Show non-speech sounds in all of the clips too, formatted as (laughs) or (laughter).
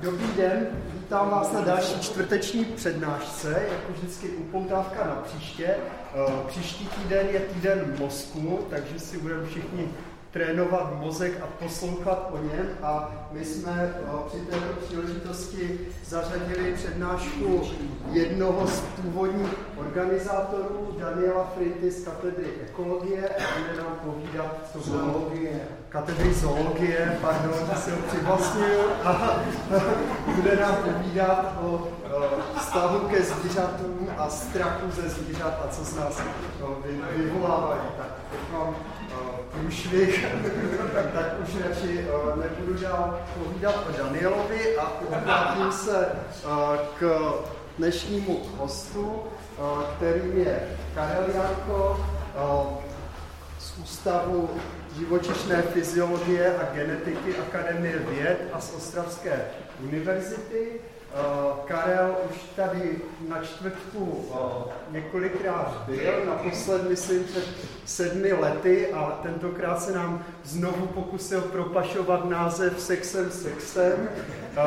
Dobrý den, vítám vás na další čtvrteční přednášce, jako vždycky upoutávka na příště. Eh, příští týden je týden mozku, takže si budeme všichni trénovat mozek a poslouchat o něm. A my jsme eh, při této příležitosti zařadili přednášku jednoho z původních organizátorů, Daniela Frinty z katedry ekologie a bude nám povídat, co zoologie. Katedry zoologie, pardon, se ho přivlastnil (laughs) a bude nám povídat o vztahu ke zvířatům a strachu ze zvířat a co z nás vyvolávají. Tak vám průšvih, (laughs) tak už radši nebudu dál povídat o Danielovi a obrátím se k dnešnímu hostu, kterým je Karel Janko z Ústavu živočišné fyziologie a genetiky Akademie věd a z Ostravské univerzity. Eh, Karel už tady na čtvrtku eh, několikrát byl, naposled myslím před sedmi lety a tentokrát se nám znovu pokusil propašovat název Sexem sexem, eh,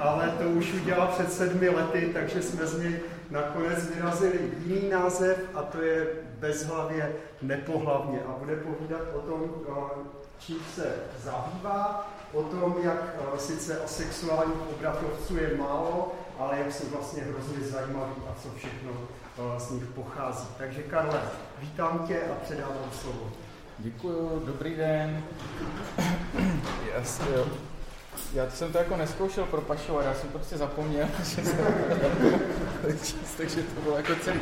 ale to už udělal před sedmi lety, takže jsme z něj nakonec vyrazili jiný název a to je bezhlavě nepohlavně. A bude povídat o tom, čím se zabývá, o tom, jak uh, sice asexuálních obratlovců je málo, ale jak jsou vlastně hrozně zajímaví a co všechno uh, z nich pochází. Takže Karle, vítám tě a předávám slovo. Děkuji, dobrý den. (clears throat) Já, jo. Já jsem to jako neskoušel propašovat, já jsem prostě zapomněl, (laughs) že jsem (laughs) takže to bylo jako celý.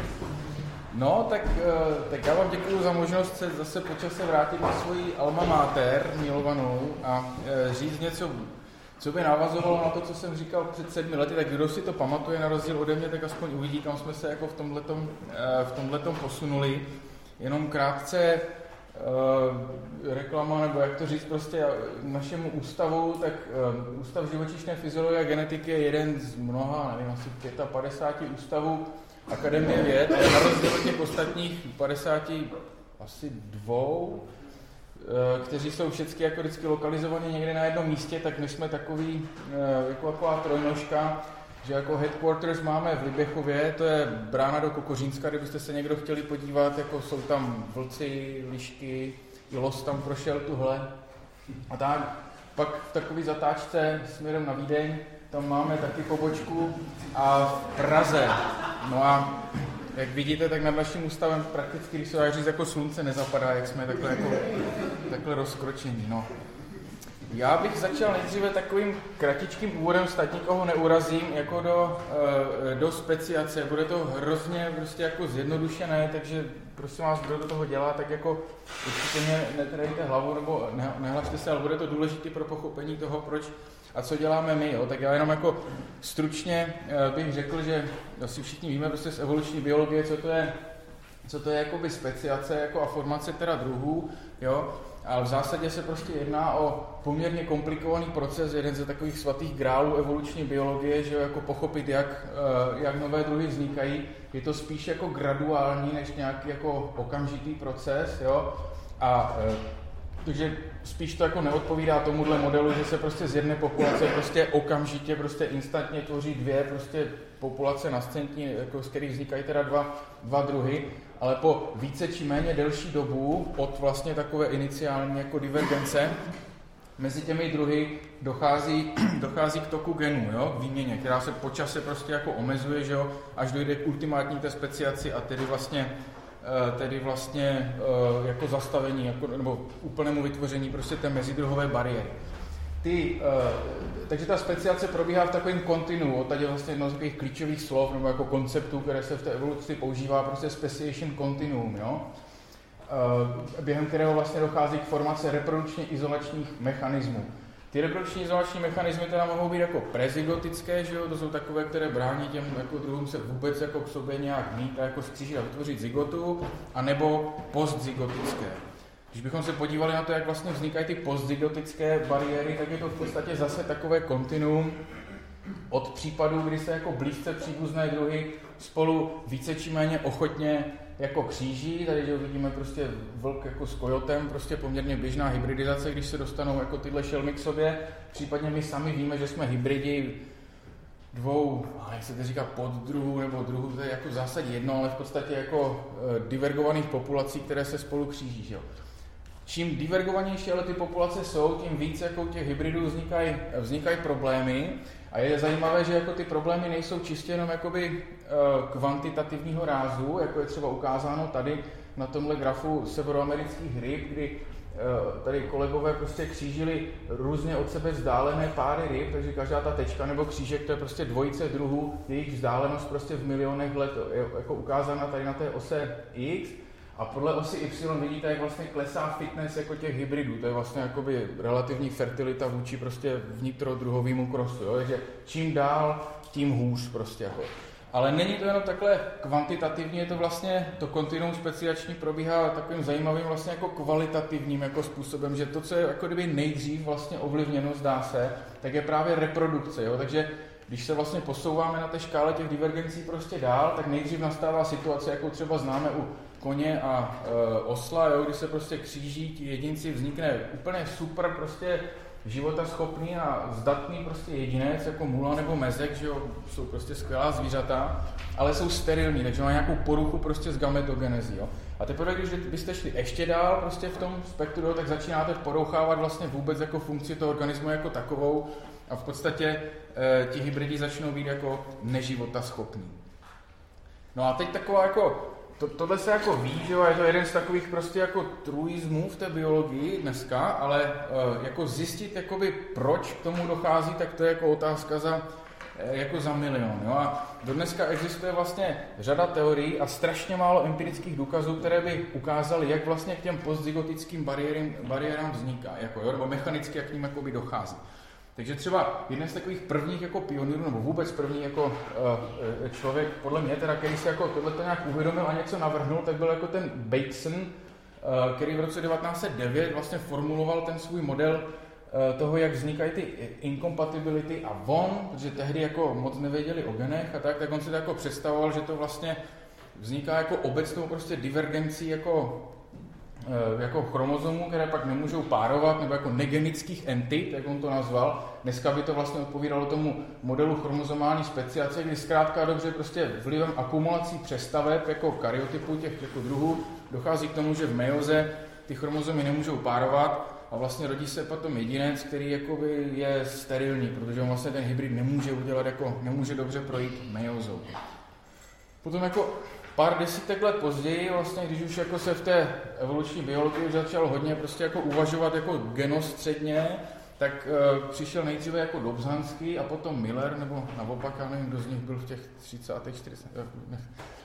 No, tak, eh, tak já vám děkuji za možnost se zase po čase vrátit na svoji alma mater milovanou a eh, říct něco, co by navazovalo na to, co jsem říkal před sedmi lety, tak kdo si to pamatuje na rozdíl ode mě, tak aspoň uvidí, kam jsme se jako v tomhletom, eh, v posunuli. Jenom krátce reklama, nebo jak to říct, prostě našemu ústavu, tak Ústav živočišné fyziologie a genetiky je jeden z mnoha, nevím, asi 55 ústavů, Akademie věd, na rozdíl od těch ostatních 50 asi dvou, eh, kteří jsou všichni jako vždycky lokalizovaní někde na jednom místě, tak my jsme takový, eh, jako taková trojnožka, že jako headquarters máme v Liběchově, to je brána do Kokořínska, kdybyste se někdo chtěli podívat, jako jsou tam vlci, lišky, i los tam prošel tuhle. A tak, pak v takový zatáčce směrem na Vídeň, tam máme taky pobočku a v Praze. No a jak vidíte, tak nad naším ústavem prakticky, když se dá říct, jako slunce nezapadá, jak jsme takhle, jako, takhle rozkročení. No. Já bych začal nejdříve takovým kratičkým úvodem, snad nikoho neurazím, jako do, eh, do speciace. Bude to hrozně prostě jako zjednodušené, takže prosím vás, kdo do toho dělá, tak jako určitě mě netrejte hlavu nebo nehlašte se, ale bude to důležité pro pochopení toho, proč a co děláme my. Jo? Tak já jenom jako stručně eh, bych řekl, že asi všichni víme prostě z evoluční biologie, co to je, co to je jakoby speciace jako a formace teda druhů, jo? ale v zásadě se prostě jedná o poměrně komplikovaný proces, jeden ze takových svatých grálů evoluční biologie, že jako pochopit, jak, eh, jak nové druhy vznikají. Je to spíš jako graduální, než nějaký jako okamžitý proces, jo. A eh, takže spíš to jako neodpovídá tomuhle modelu, že se prostě z jedné populace prostě okamžitě, prostě instantně tvoří dvě prostě populace na scéntní, jako z kterých vznikají teda dva, dva druhy, ale po více či méně delší dobu od vlastně takové iniciální jako divergence mezi těmi druhy dochází, (clears throat) dochází k toku genů, jo, výměně, která se po čase prostě jako omezuje, že jo, až dojde k ultimátní té speciaci a tedy vlastně tedy vlastně eh, jako zastavení, jako, nebo úplnému vytvoření prostě té mezidruhové bariéry. Ty, eh, takže ta speciace probíhá v takovém kontinu, tady vlastně jedno z takových klíčových slov nebo jako konceptů, které se v té evoluci používá, prostě speciation continuum, jo? během kterého vlastně dochází k formaci reprodukčně izolačních mechanismů. Ty reprodukční izolační mechanismy teda mohou být jako prezygotické, že jo? to jsou takové, které brání těm jako druhům se vůbec jako k sobě nějak mít a jako skřížit a vytvořit zygotu, anebo postzygotické. Když bychom se podívali na to, jak vlastně vznikají ty postzygotické bariéry, tak je to v podstatě zase takové kontinuum od případů, kdy se jako blízce příbuzné druhy spolu více či méně ochotně jako kříží, tady že vidíme prostě vlk jako s kojotem, prostě poměrně běžná hybridizace, když se dostanou jako tyhle šelmy k sobě. Případně my sami víme, že jsme hybridi, dvou, jak se to říká, poddruhů nebo druhů, to je jako v zásadě jedno, ale v podstatě jako e, divergovaných populací, které se spolu kříží. Že jo. Čím divergovanější ale ty populace jsou, tím víc jako těch hybridů vznikají vznikají problémy. A je zajímavé, že jako ty problémy nejsou čistě jenom jakoby kvantitativního rázu, jako je třeba ukázáno tady na tomhle grafu severoamerických ryb, kdy Eh, tady kolegové prostě křížili různě od sebe vzdálené páry ryb, takže každá ta tečka nebo křížek to je prostě dvojice druhů, jejich vzdálenost prostě v milionech let je jako ukázána tady na té ose X a podle osy Y vidíte, jak vlastně klesá fitness jako těch hybridů, to je vlastně jakoby relativní fertilita vůči prostě vnitrodruhovému krosu, jo? takže čím dál, tím hůř prostě jako. Ale není to jenom takhle kvantitativní, je to vlastně, to kontinuum speciační probíhá takovým zajímavým vlastně jako kvalitativním jako způsobem, že to, co je jako kdyby nejdřív vlastně ovlivněno, zdá se, tak je právě reprodukce, jo? takže když se vlastně posouváme na té škále těch divergencí prostě dál, tak nejdřív nastává situace, jakou třeba známe u koně a e, osla, jo, kdy se prostě kříží ti jedinci, vznikne úplně super prostě života schopný a zdatný prostě jedinec, jako mula nebo mezek, že jo, jsou prostě skvělá zvířata, ale jsou sterilní, takže má nějakou poruchu prostě z gametogenezí, jo. A teprve, když byste šli ještě dál prostě v tom spektru, jo, tak začínáte porouchávat vlastně vůbec jako funkci toho organismu jako takovou a v podstatě e, ti hybridi začnou být jako neživota schopní. No a teď taková jako to, tohle se jako ví, že jo, je to jeden z takových prostě jako truismů v té biologii dneska, ale uh, jako zjistit, jakoby, proč k tomu dochází, tak to je jako otázka za, eh, jako za milion. Jo? A dneska existuje vlastně řada teorií a strašně málo empirických důkazů, které by ukázaly, jak vlastně k těm postzygotickým bariérám, bariérám vzniká, jako, jo? nebo mechanicky, jak k ním jakoby dochází. Takže třeba jeden z takových prvních jako pionýrů, nebo vůbec první jako uh, člověk, podle mě teda, který si jako tohle nějak uvědomil a něco navrhnul, tak byl jako ten Bateson, uh, který v roce 1909 vlastně formuloval ten svůj model toho, jak vznikají ty inkompatibility a on, protože tehdy jako moc nevěděli o genech a tak, tak on si to jako představoval, že to vlastně vzniká jako obecnou prostě divergencí jako Eh, jako chromozomů, které pak nemůžou párovat, nebo jako negenických entit, jak on to nazval. Dneska by to vlastně odpovídalo tomu modelu chromozomální speciace, kdy zkrátka dobře prostě vlivem akumulací přestaveb jako karyotypů těch jako druhů dochází k tomu, že v mejoze ty chromozomy nemůžou párovat a vlastně rodí se potom jedinec, který jakoby je sterilní, protože on vlastně ten hybrid nemůže udělat, jako nemůže dobře projít mejozou. Potom jako pár desítek let později, vlastně, když už jako se v té evoluční biologii už začal hodně prostě jako uvažovat jako genostředně, tak uh, přišel nejdříve jako Dobzhanský a potom Miller, nebo naopak, já nevím, kdo z nich byl v těch 30. 40.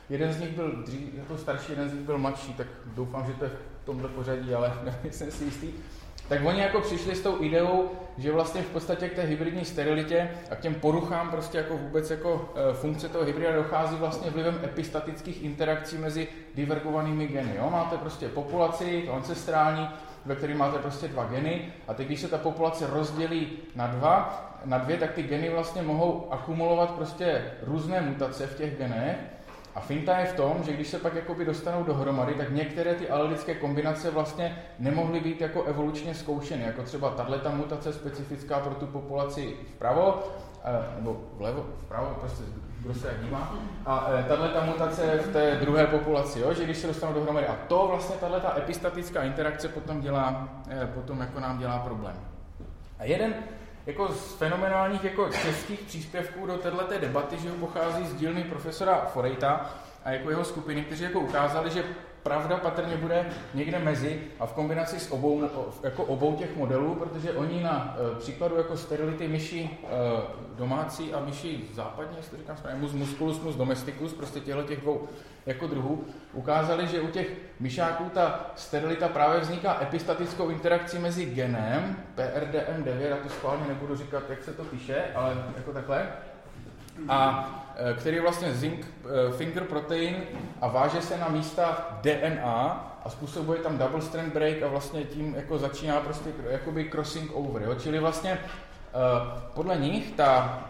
Jeden z nich byl dřív, jako starší, jeden z nich byl mladší, tak doufám, že to je v tomhle pořadí, ale (laughs) nejsem si jistý tak oni jako přišli s tou ideou, že vlastně v podstatě k té hybridní sterilitě a k těm poruchám prostě jako vůbec jako e, funkce toho hybrida dochází vlastně vlivem epistatických interakcí mezi divergovanými geny. Jo? Máte prostě populaci ancestrální, ve které máte prostě dva geny a teď, když se ta populace rozdělí na dva, na dvě, tak ty geny vlastně mohou akumulovat prostě různé mutace v těch genech a finta je v tom, že když se pak jakoby dostanou dohromady, tak některé ty alelické kombinace vlastně nemohly být jako evolučně zkoušeny, jako třeba tato mutace specifická pro tu populaci vpravo, eh, nebo vlevo, vpravo, prostě kdo se jak dívá. A eh, tato mutace v té druhé populaci, jo, že když se dostanou dohromady. A to vlastně tato epistatická interakce potom dělá, eh, potom jako nám dělá problém. A jeden jako z fenomenálních jako českých příspěvků do této debaty, že pochází z dílny profesora Forejta a jako jeho skupiny, kteří jako ukázali, že pravda patrně bude někde mezi a v kombinaci s obou, jako obou těch modelů, protože oni na e, příkladu jako sterility myši e, domácí a myši západní, jestli to říkám správně, mus musculus mus domesticus, prostě těchto těch dvou jako druhů, ukázali, že u těch myšáků ta sterilita právě vzniká epistatickou interakcí mezi genem PRDM9, a to schválně nebudu říkat, jak se to píše, ale jako takhle, a který je vlastně zinc e, finger protein a váže se na místa DNA a způsobuje tam double strand break a vlastně tím jako začíná prostě jakoby crossing over, jo? čili vlastně e, podle nich ta,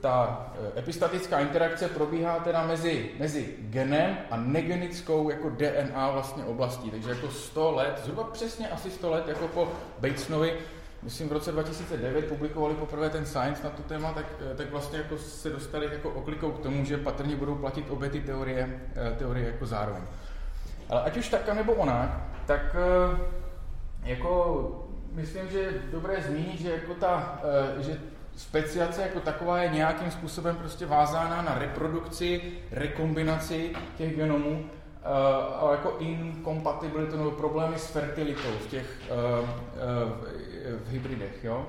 ta epistatická interakce probíhá teda mezi, mezi genem a negenickou jako DNA vlastně oblastí, takže jako 100 let, zhruba přesně asi 100 let jako po Batesonovi myslím v roce 2009 publikovali poprvé ten Science na tu téma, tak, tak vlastně jako se dostali jako oklikou k tomu, že patrně budou platit obě ty teorie, teorie jako zároveň. Ale ať už tak nebo onak, tak jako myslím, že je dobré zmínit, že jako ta, že speciace jako taková je nějakým způsobem prostě vázána na reprodukci, rekombinaci těch genomů, uh, a jako inkompatibilitu nebo problémy s fertilitou v těch v hybridech. Jo?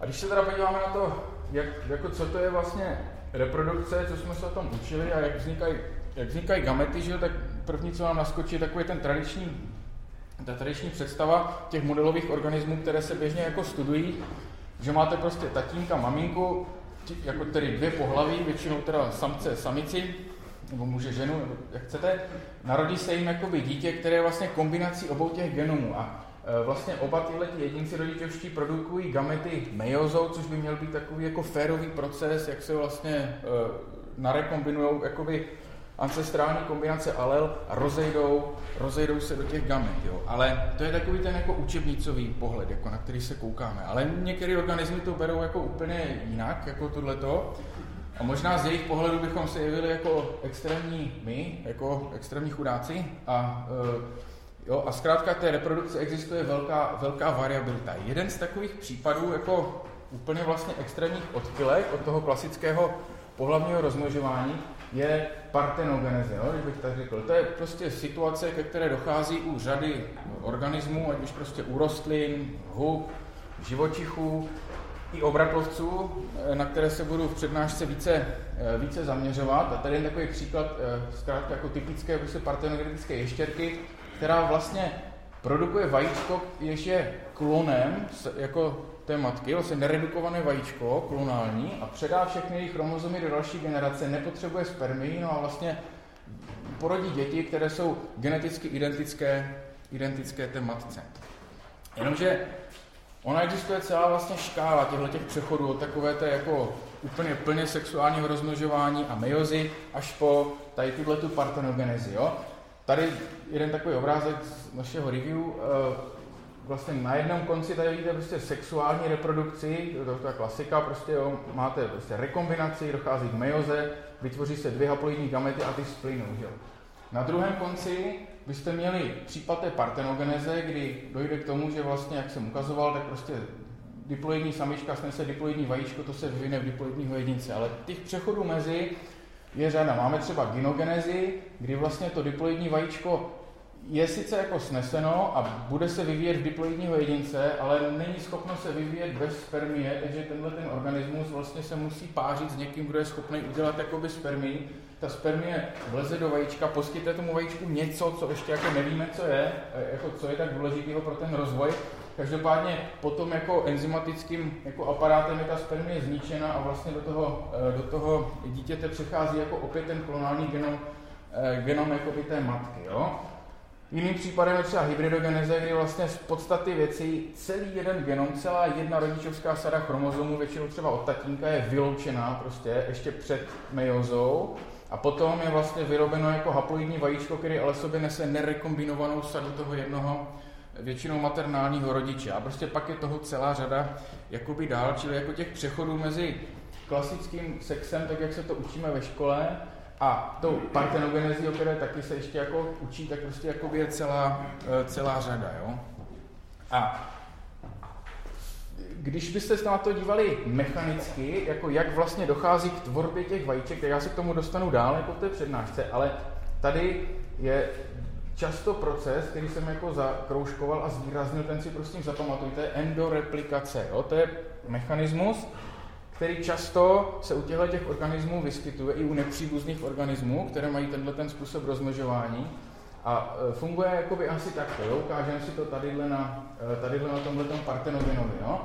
A když se teda podíváme na to, jak, jako co to je vlastně reprodukce, co jsme se o tom učili a jak vznikají, jak vznikají gamety, že, tak první, co nám naskočí, je takový ten tradiční, ta tradiční představa těch modelových organismů, které se běžně jako studují, že máte prostě tatínka, maminku, jako tedy dvě pohlaví, většinou teda samce, samici, nebo muže, ženu, nebo jak chcete, narodí se jim jakoby dítě, které je vlastně kombinací obou těch genomů. A vlastně oba tyhle jedinci rodičovští produkují gamety meiozou, což by měl být takový jako férový proces, jak se vlastně e, narekombinují jakoby ancestrální kombinace alel a rozejdou, rozejdou se do těch gamet. Jo. Ale to je takový ten jako učebnicový pohled, jako na který se koukáme. Ale některé organismy to berou jako úplně jinak, jako tohleto. A možná z jejich pohledu bychom se jevili jako extrémní my, jako extrémní chudáci. A, uh, jo, a zkrátka té reprodukce existuje velká, velká variabilita. Jeden z takových případů jako úplně vlastně extrémních odchylek od toho klasického pohlavního rozmnožování je partenogeneze, jo, bych tak řekl. To je prostě situace, ke které dochází u řady organismů, ať už prostě u rostlin, hub, živočichů, i obratlovců, eh, na které se budu v přednášce více, eh, více zaměřovat. A tady je takový příklad eh, zkrátka jako typické prostě partenogenetické ještěrky, která vlastně produkuje vajíčko, jež je klonem jako té matky, vlastně neredukované vajíčko, klonální, a předá všechny jejich chromozomy do další generace, nepotřebuje spermii, no a vlastně porodí děti, které jsou geneticky identické, identické té matce. Jenomže ona existuje celá vlastně škála těchto těch přechodů od takové té jako úplně plně sexuálního rozmnožování a mejozy až po tady tuhle tu partenogenezi. Jo? Tady jeden takový obrázek z našeho review, eh, vlastně na jednom konci tady vidíte prostě sexuální reprodukci, to je klasika, prostě jo, máte prostě rekombinaci, dochází k mejoze, vytvoří se dvě haploidní gamety a ty splynou, jo. Na druhém konci byste měli případ té partenogeneze, kdy dojde k tomu, že vlastně, jak jsem ukazoval, tak prostě diploidní samička snese diploidní vajíčko, to se vyvine v diploidního jedince. Ale těch přechodů mezi je řada. Máme třeba gynogenezi, kdy vlastně to diploidní vajíčko je sice jako sneseno a bude se vyvíjet v diploidního jedince, ale není schopno se vyvíjet bez spermie, takže tenhle ten organismus vlastně se musí pářit s někým, kdo je schopný udělat jakoby spermii. Ta spermie vleze do vajíčka, poskytne tomu vajíčku něco, co ještě jako nevíme, co je, jako co je tak důležitého pro ten rozvoj. Každopádně potom jako enzymatickým jako aparátem je ta spermie zničena a vlastně do toho, do toho dítěte přechází jako opět ten klonální genom, eh, genom jakoby té matky. Jo? Jiným případem je třeba hybridogeneze, kdy vlastně z podstaty věcí celý jeden genom, celá jedna rodičovská sada chromozomů, většinou třeba od tatínka, je vyloučená prostě ještě před meiozou a potom je vlastně vyrobeno jako haploidní vajíčko, který ale sobě nese nerekombinovanou sadu toho jednoho většinou maternálního rodiče. A prostě pak je toho celá řada jakoby dál, čili jako těch přechodů mezi klasickým sexem, tak jak se to učíme ve škole, a tou partenogenezí, o které taky se ještě jako učí, tak prostě jako je celá, eh, celá řada. Jo? A když byste se na to dívali mechanicky, jako jak vlastně dochází k tvorbě těch vajíček, tak já se k tomu dostanu dál jako v té přednášce, ale tady je často proces, který jsem jako zakroužkoval a zvýraznil, ten si prostě zapamatujte, endoreplikace. Jo? To je mechanismus, který často se u těchto těch organismů vyskytuje i u nepříbuzných organismů, které mají tenhle ten způsob rozmnožování. A e, funguje jakoby asi takto, jo? ukážeme si to tadyhle na, e, tadyhle na tomhle partenogenovi. Jo?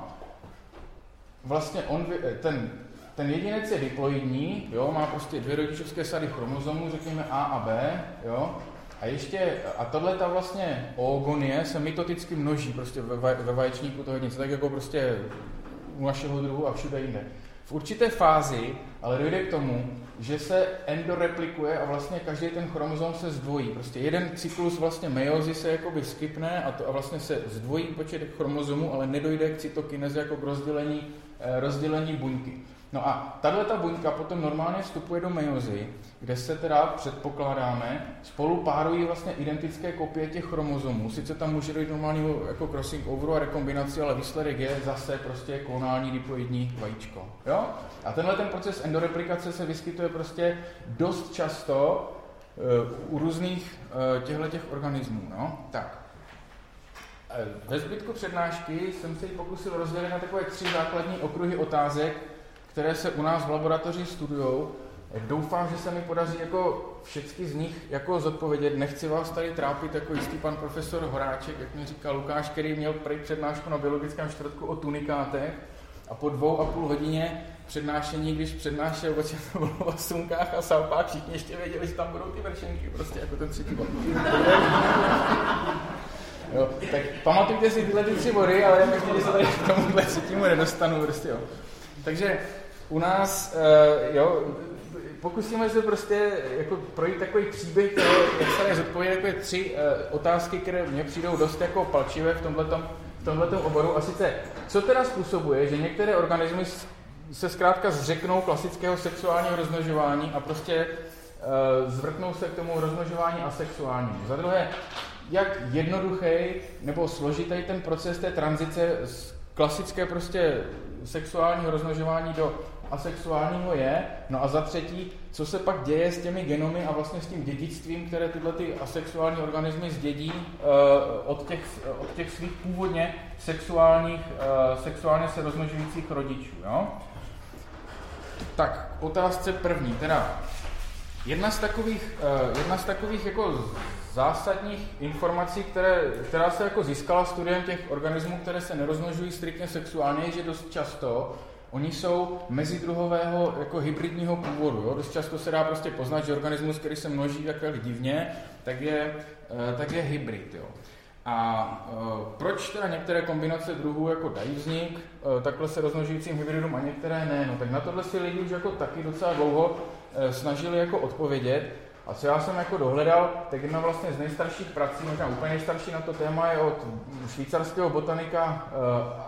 Vlastně on, e, ten, ten jedinec je diploidní, jo? má prostě dvě rodičovské sady chromozomů, řekněme A a B, jo? A ještě, a tohle ta vlastně oogonie se mitoticky množí prostě ve, ve vaječníku toho jedince, tak jako prostě u našeho druhu a všude jinde. v určité fázi ale dojde k tomu, že se endoreplikuje a vlastně každý ten chromozom se zdvojí. Prostě jeden cyklus vlastně meiozy se jakoby skypne a, to, a vlastně se zdvojí počet chromozomů, ale nedojde k cytokinezi jako k rozdělení, eh, rozdělení buňky. No a tahle ta buňka potom normálně vstupuje do meiozy, kde se teda předpokládáme, spolu párují vlastně identické kopie těch chromozomů. Sice tam může dojít normální jako crossing overu a rekombinaci, ale výsledek je zase prostě klonální diploidní vajíčko. Jo? A tenhle ten proces endoreplikace se vyskytuje prostě dost často uh, u různých uh, těchto organismů. No? Tak. Eh, ve zbytku přednášky jsem se ji pokusil rozdělit na takové tři základní okruhy otázek, které se u nás v laboratoři studují. Doufám, že se mi podaří jako všechny z nich jako zodpovědět. Nechci vás tady trápit jako jistý pan profesor Horáček, jak mi říkal Lukáš, který měl prej přednášku na biologickém čtvrtku o tunikátech a po dvou a půl hodině přednášení, když přednášel o bylo o sunkách a salpách, všichni ještě věděli, že tam budou ty vršenky, prostě jako ten třetí bod. Jo, tak pamatujte si tyhle ty tři body, ale já myslím, že se tady k tomuhle třetímu nedostanu, prostě jo. Takže u nás, uh, jo, pokusíme se prostě jako projít takový příběh, který, jak se zodpovědět takové tři uh, otázky, které mně přijdou dost jako palčivé v tomhletom, v tomhletom oboru. A sice, co teda způsobuje, že některé organismy se zkrátka zřeknou klasického sexuálního rozmnožování a prostě uh, zvrtnou se k tomu rozmnožování asexuálnímu. Za druhé, jak jednoduchý nebo složitý ten proces té tranzice z klasické prostě sexuálního rozmnožování do asexuálního je. No a za třetí, co se pak děje s těmi genomy a vlastně s tím dědictvím, které tyhle ty asexuální organismy zdědí uh, od, těch, od těch svých původně sexuálních, uh, sexuálně se rozmnožujících rodičů. Jo? Tak, otázce první, teda jedna z takových, uh, jedna z takových jako zásadních informací, které, která se jako získala studiem těch organismů, které se nerozmnožují striktně sexuálně, je, že dost často Oni jsou mezidruhového jako hybridního původu. Jo? Dost často se dá prostě poznat, že organismus, který se množí takhle divně, tak je, eh, tak je hybrid. Jo? A uh, proč teda některé kombinace druhů jako dají vznik uh, takhle se rozmnožujícím hybridům a některé ne? No tak na tohle si lidi už jako taky docela dlouho uh, snažili jako odpovědět. A co já jsem jako dohledal, tak jedna vlastně z nejstarších prací, možná úplně nejstarší na to téma, je od švýcarského botanika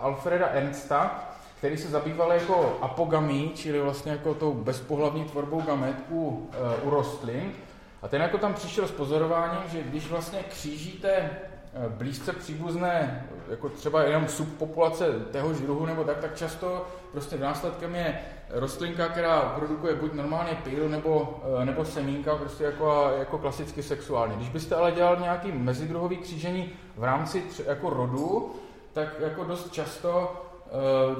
Alfreda Ernsta, který se zabýval jako apogamí, čili vlastně jako tou bezpohlavní tvorbou gamet u, uh, u rostlin. A ten jako tam přišel s pozorováním, že když vlastně křížíte eh, blízce příbuzné, jako třeba jenom subpopulace téhož druhu nebo tak, tak často prostě následkem je rostlinka, která produkuje buď normálně píl nebo, eh, nebo semínka, prostě jako, jako klasicky sexuálně. Když byste ale dělal nějaký mezidruhový křížení v rámci tři, jako rodu, tak jako dost často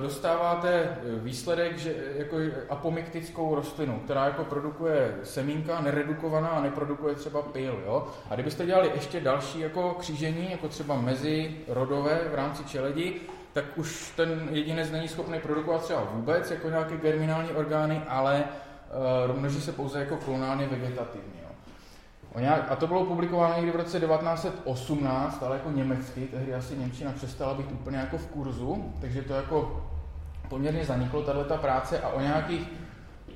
dostáváte eh, výsledek, že jako apomiktickou rostlinu, která jako produkuje semínka, neredukovaná a neprodukuje třeba pil. Jo? A kdybyste dělali ještě další jako křížení, jako třeba mezi rodové v rámci čeledi, tak už ten jedinec není schopný produkovat třeba vůbec jako nějaké germinální orgány, ale uh, se pouze jako klonálně vegetativně. Jo. A to bylo publikováno někdy v roce 1918, ale jako německy, tehdy asi Němčina přestala být úplně jako v kurzu, takže to jako poměrně zaniklo, tato ta práce a o nějakých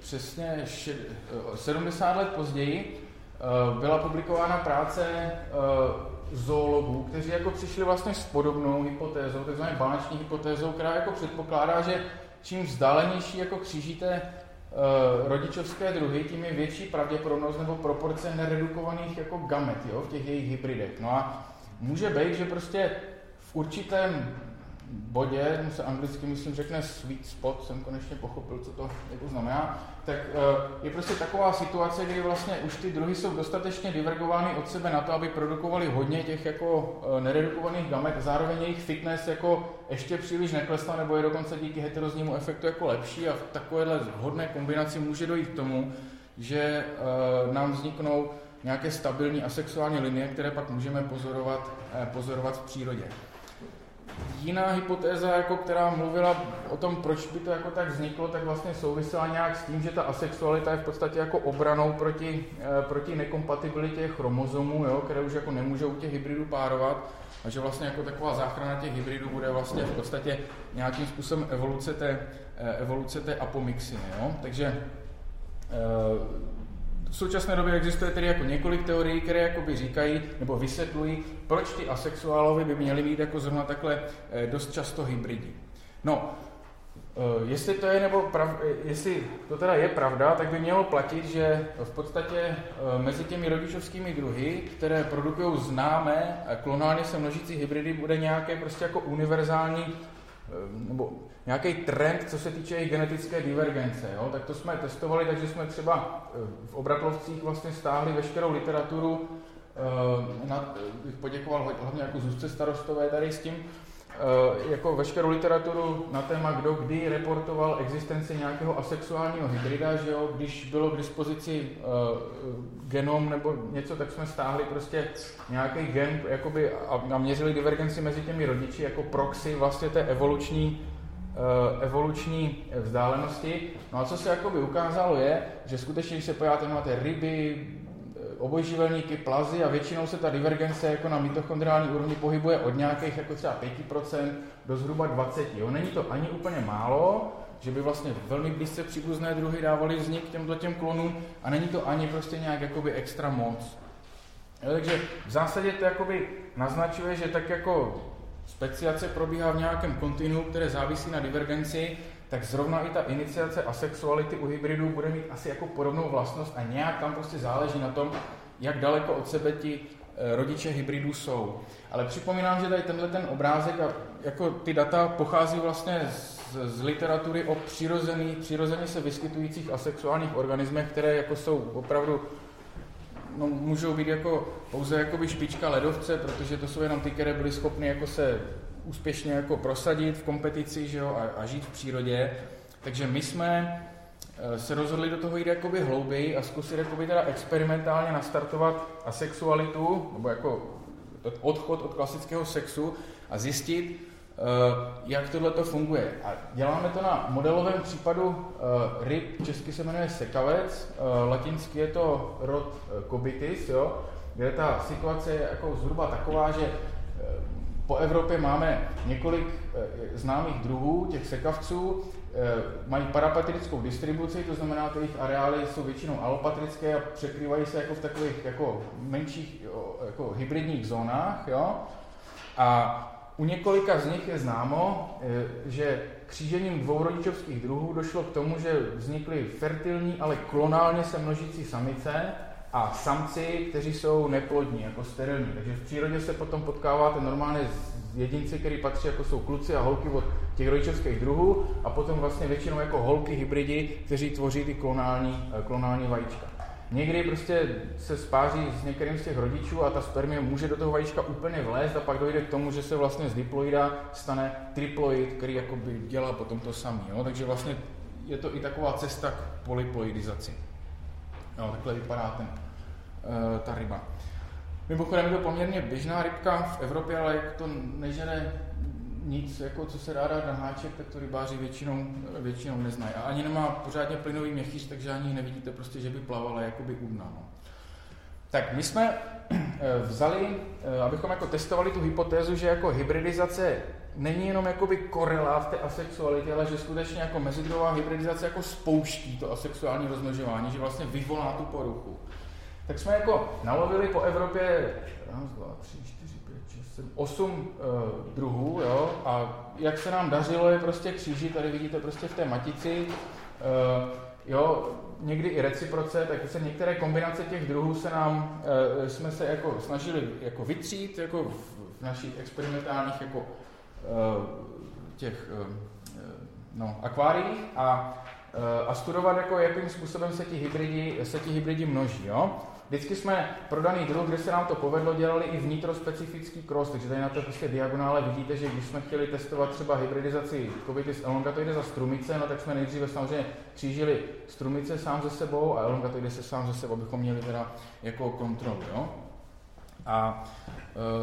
přesně šed, 70 let později uh, byla publikována práce uh, zoologů, kteří jako přišli vlastně s podobnou hypotézou, takzvanou báneční hypotézou, která jako předpokládá, že čím vzdálenější jako křížíte rodičovské druhy, tím je větší pravděpodobnost nebo proporce neredukovaných jako gamet jo, v těch jejich hybridech. No a může být, že prostě v určitém bodě, se anglicky myslím řekne sweet spot, jsem konečně pochopil, co to jako znamená, tak eh, je prostě taková situace, kdy vlastně už ty druhy jsou dostatečně divergovány od sebe na to, aby produkovali hodně těch jako eh, neredukovaných gamet, zároveň jejich fitness jako ještě příliš neklesla, nebo je dokonce díky heteroznímu efektu jako lepší a v takovéhle vhodné kombinaci může dojít k tomu, že eh, nám vzniknou nějaké stabilní asexuální linie, které pak můžeme pozorovat, pozorovat v přírodě. Jiná hypotéza, jako která mluvila o tom, proč by to jako tak vzniklo, tak vlastně souvisela nějak s tím, že ta asexualita je v podstatě jako obranou proti, eh, proti nekompatibilitě chromozomů, jo, které už jako nemůžou těch hybridů párovat a že vlastně jako taková záchrana těch hybridů bude vlastně v podstatě nějakým způsobem evoluce té, eh, evoluce té apomixiny. Jo? Takže v současné době existuje tedy jako několik teorií, které jakoby říkají nebo vysvětlují, proč ty asexuálové by měli mít jako zrovna takhle eh, dost často hybridi. No, eh, jestli to je nebo prav, eh, jestli to teda je pravda, tak by mělo platit, že v podstatě mezi těmi rodičovskými druhy, které produkují známé klonálně se množící hybridy, bude nějaké prostě jako univerzální nebo nějaký trend, co se týče jejich genetické divergence. Jo? Tak to jsme testovali, takže jsme třeba eh, v obratlovcích vlastně stáhli veškerou literaturu, eh, na, bych poděkoval hlavně jako Zuzce starostové tady s tím, eh, jako veškerou literaturu na téma, kdo kdy reportoval existenci nějakého asexuálního hybrida, že jo? když bylo k dispozici genom nebo něco, tak jsme stáhli prostě nějaký gen jakoby, a měřili divergenci mezi těmi rodiči jako proxy vlastně té evoluční Eh, evoluční vzdálenosti. No a co se jakoby ukázalo je, že skutečně, když se podíváte na ty ryby, eh, obojživelníky, plazy a většinou se ta divergence jako na mitochondriální úrovni pohybuje od nějakých jako třeba 5% do zhruba 20. Jo. Není to ani úplně málo, že by vlastně velmi blízce příbuzné druhy dávali vznik těmto těm klonům a není to ani prostě nějak jakoby extra moc. Jo, takže v zásadě to jakoby naznačuje, že tak jako speciace probíhá v nějakém kontinu, které závisí na divergenci, tak zrovna i ta iniciace asexuality u hybridů bude mít asi jako podobnou vlastnost a nějak tam prostě záleží na tom, jak daleko od sebe ti eh, rodiče hybridů jsou. Ale připomínám, že tady tenhle ten obrázek a jako ty data pochází vlastně z, z literatury o přirozených, přirozeně se vyskytujících asexuálních organismech, které jako jsou opravdu no, můžou být jako pouze jakoby špička ledovce, protože to jsou jenom ty, které byly schopny jako se úspěšně jako prosadit v kompetici že jo, a, a žít v přírodě. Takže my jsme eh, se rozhodli do toho jít jakoby hlouběji a zkusit jakoby teda experimentálně nastartovat asexualitu, nebo jako odchod od klasického sexu a zjistit, Eh, jak tohle to funguje. A děláme to na modelovém případu eh, ryb, česky se jmenuje sekavec, latinsky je to rod cobitis, jo, kde ta situace je jako zhruba taková, že po Evropě máme několik známých druhů těch sekavců, mají parapatrickou distribuci, to znamená, že jejich areály jsou většinou alopatrické a překrývají se jako v takových jako menších jako hybridních zónách. Jo? A u několika z nich je známo, eh, že křížením dvou rodičovských druhů došlo k tomu, že vznikly fertilní, ale klonálně se množící samice a samci, kteří jsou neplodní, jako sterilní. Takže v přírodě se potom potkáváte normálně s jedinci, který patří jako jsou kluci a holky od těch rodičovských druhů a potom vlastně většinou jako holky hybridi, kteří tvoří ty klonální, eh, klonální vajíčka. Někdy prostě se spáří s některým z těch rodičů a ta spermie může do toho vajíčka úplně vlézt a pak dojde k tomu, že se vlastně z diploida stane triploid, který jakoby dělá potom to samý. Jo? Takže vlastně je to i taková cesta k polyploidizaci. Jo, takhle vypadá ten, ta ryba. Mimochodem je to poměrně běžná rybka v Evropě, ale jak to nežene nic, jako co se dá dát na háček, tak to rybáři většinou, většinou neznají. A ani nemá pořádně plynový měchýř, takže ani nevidíte prostě, že by plavala jakoby u dna. No. Tak my jsme eh, vzali, eh, abychom jako testovali tu hypotézu, že jako hybridizace není jenom jakoby korelát té asexualitě, ale že skutečně jako mezidrová hybridizace jako spouští to asexuální rozmnožování, že vlastně vyvolá tu poruchu. Tak jsme jako nalovili po Evropě raz, dva, tři, 8 uh, druhů, jo, a jak se nám dařilo je prostě křížit, tady vidíte prostě v té matici, uh, jo, někdy i reciproce, tak se některé kombinace těch druhů se nám, uh, jsme se jako snažili jako vytřít, jako v, v našich experimentálních jako uh, těch uh, no, akváriích a, a studovat, jako jakým způsobem se ti hybridi, se ti hybridi množí, jo. Vždycky jsme pro daný druh, kde se nám to povedlo, dělali i vnitrospecifický cross, takže tady na to prostě diagonále vidíte, že když jsme chtěli testovat třeba hybridizaci Covitis elongatoide za strumice, no tak jsme nejdříve samozřejmě křížili strumice sám ze sebou a elongatoide se sám ze sebou, abychom měli teda jako kontrolu. Jo? A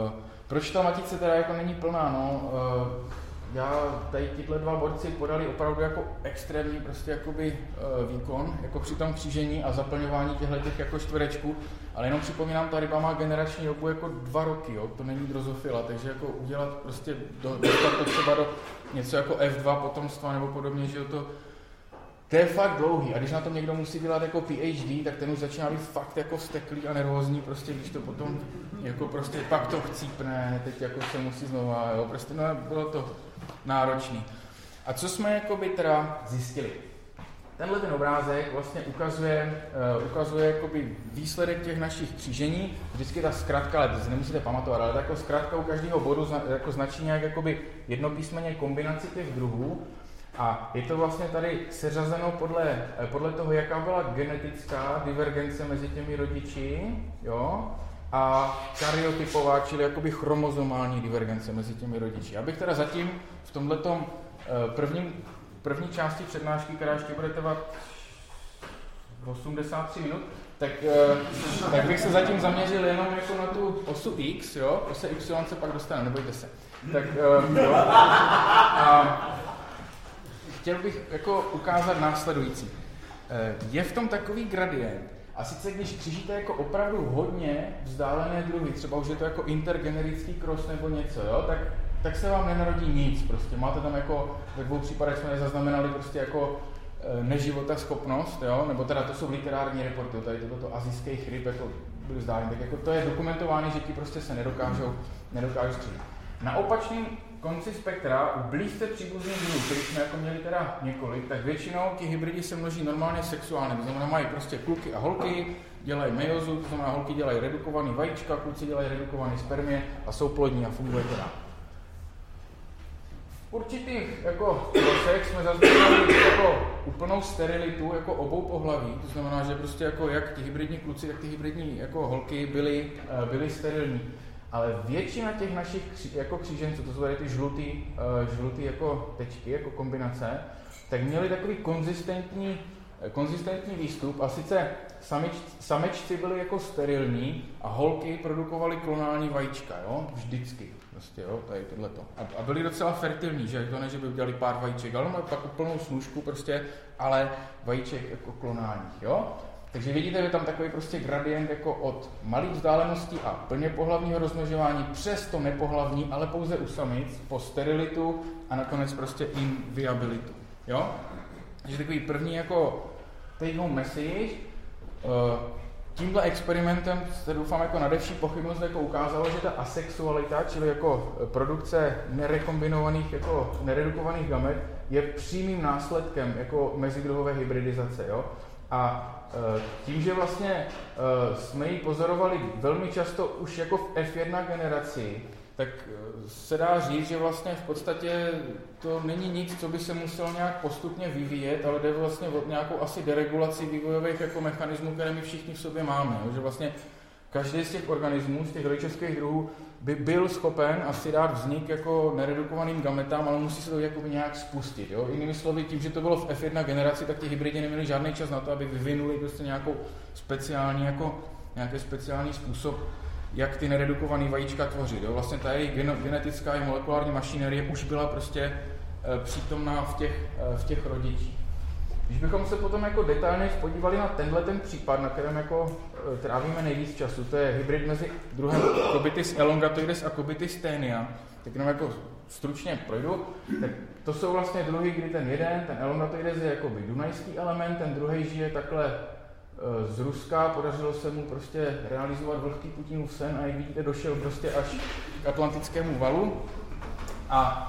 e, Proč ta matice teda jako není plná, no? Uh, já tady tyhle dva borci podali opravdu jako extrémní prostě jakoby uh, výkon, jako při tom křížení a zaplňování těchto těch jako čtverečků, ale jenom připomínám, ta ryba má generační dobu jako dva roky, jo? to není drozofila, takže jako udělat prostě, do, dostat to třeba do něco jako F2 potomstva nebo podobně, že jo, to, to je fakt dlouhý. A když na tom někdo musí dělat jako PhD, tak ten už začíná být fakt jako steklý a nervózní, prostě když to potom jako prostě pak to chcípne, teď jako se musí znova, jo, prostě no bylo to náročný. A co jsme jakoby teda zjistili? Tenhle ten obrázek vlastně ukazuje, uh, ukazuje jakoby výsledek těch našich křížení. Vždycky ta zkratka, ale to nemusíte pamatovat, ale jako zkratka u každého bodu zna, jako značí nějak jakoby jednopísmeně kombinaci těch druhů. A je to vlastně tady seřazeno podle, eh, podle toho, jaká byla genetická divergence mezi těmi rodiči, jo? A karyotypová, čili jakoby chromozomální divergence mezi těmi rodiči. Abych teda zatím v tomto eh, prvním, první části přednášky, která ještě bude trvat 83 minut, tak, eh, tak bych se zatím zaměřil jenom jako na tu osu X, jo, ose Y se pak dostane, nebojte se. Tak, eh, jo. A chtěl bych jako ukázat následující. Je v tom takový gradient, a sice když křižíte jako opravdu hodně vzdálené druhy, třeba už je to jako intergenerický cross nebo něco, jo, tak, tak se vám nenarodí nic prostě. Máte tam jako, ve dvou případech jsme nezaznamenali prostě jako e, neživota schopnost, jo, nebo teda to jsou literární reporty, tady toto azijský chryb jako byl vzdálený, tak jako to je dokumentované, že ti prostě se nedokážou, nedokážou skřížit. Na opačném konci spektra u blízce příbuzných druhů, kterých jsme jako měli teda několik, tak většinou ti hybridi se množí normálně sexuálně, to znamená mají prostě kluky a holky, dělají mejozu, to znamená holky dělají redukovaný vajíčka, kluci dělají redukovaný spermie a jsou plodní a funguje dál. V určitých jako prosech jsme zaznamenali jako úplnou sterilitu jako obou pohlaví, to znamená, že prostě jako jak ti hybridní kluci, tak ty hybridní jako holky byly, eh, byly sterilní. Ale většina těch našich kří, jako kříženců, to jsou tady ty žlutý, uh, žlutý jako tečky, jako kombinace, tak měli takový konzistentní, eh, konzistentní výstup a sice samič, samečci byli jako sterilní a holky produkovaly klonální vajíčka, jo, vždycky. Prostě, jo, tady tohleto. A, a byli docela fertilní, že to ne, že by udělali pár vajíček, ale pak úplnou snůžku prostě, ale vajíček jako klonálních, jo. Takže vidíte, že tam takový prostě gradient jako od malých vzdáleností a plně pohlavního rozmnožování přes to nepohlavní, ale pouze u samic, po sterilitu a nakonec prostě inviabilitu. Jo? Takže takový první jako take home message. Uh, tímhle experimentem se doufám jako nadevší pochybnost jako ukázalo, že ta asexualita, čili jako produkce nerekombinovaných, jako neredukovaných gamet, je přímým následkem jako mezidruhové hybridizace. Jo? A Eh, tím, že vlastně eh, jsme ji pozorovali velmi často už jako v F1 generaci, tak eh, se dá říct, že vlastně v podstatě to není nic, co by se muselo nějak postupně vyvíjet, ale jde vlastně o nějakou asi deregulaci vývojových jako mechanismů, které my všichni v sobě máme. Že vlastně každý z těch organismů, z těch rodičovských druhů, by byl schopen asi dát vznik jako neredukovaným gametám, ale musí se to jako nějak spustit. Jo? Jinými slovy, tím, že to bylo v F1 generaci, tak ti hybridi neměli žádný čas na to, aby vyvinuli prostě nějakou speciální, jako, nějaký speciální způsob, jak ty neredukované vajíčka tvořit. Jo? Vlastně ta jejich genetická i molekulární mašinerie už byla prostě e, přítomná v těch, e, v těch rodičích. Když bychom se potom jako detailně podívali na tenhle ten případ, na kterém jako e, trávíme nejvíc času, to je hybrid mezi druhem Cobitis elongatoides a Cobitis tenia, tak jenom jako stručně projdu, tak to jsou vlastně druhy, kdy ten jeden, ten elongatoides je jako by dunajský element, ten druhý žije takhle e, z Ruska, podařilo se mu prostě realizovat vlhký Putinův sen a jak vidíte, došel prostě až k Atlantickému valu. A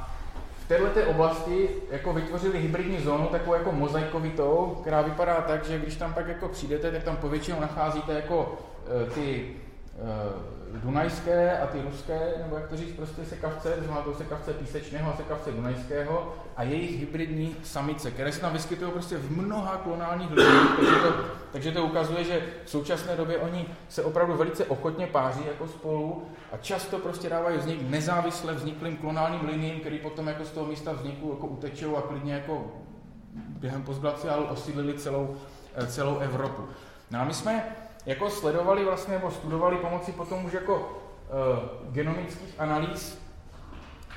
této oblasti jako vytvořili hybridní zónu, takovou jako mozaikovitou, která vypadá tak, že když tam pak jako přijdete, tak tam povětšinou nacházíte jako e, ty e, dunajské a ty ruské, nebo jak to říct, prostě sekavce, to znamená to sekavce písečného a sekavce dunajského a jejich hybridní samice, které se tam vyskytují prostě v mnoha klonálních lidích, takže to, takže to ukazuje, že v současné době oni se opravdu velice ochotně páří jako spolu a často prostě dávají vznik nezávisle vzniklým klonálním liniím, který potom jako z toho místa vzniku jako utečou a klidně jako během postglaciálu osídlili celou, eh, celou Evropu. No a my jsme jako sledovali vlastně, nebo studovali pomocí potom už jako genomických analýz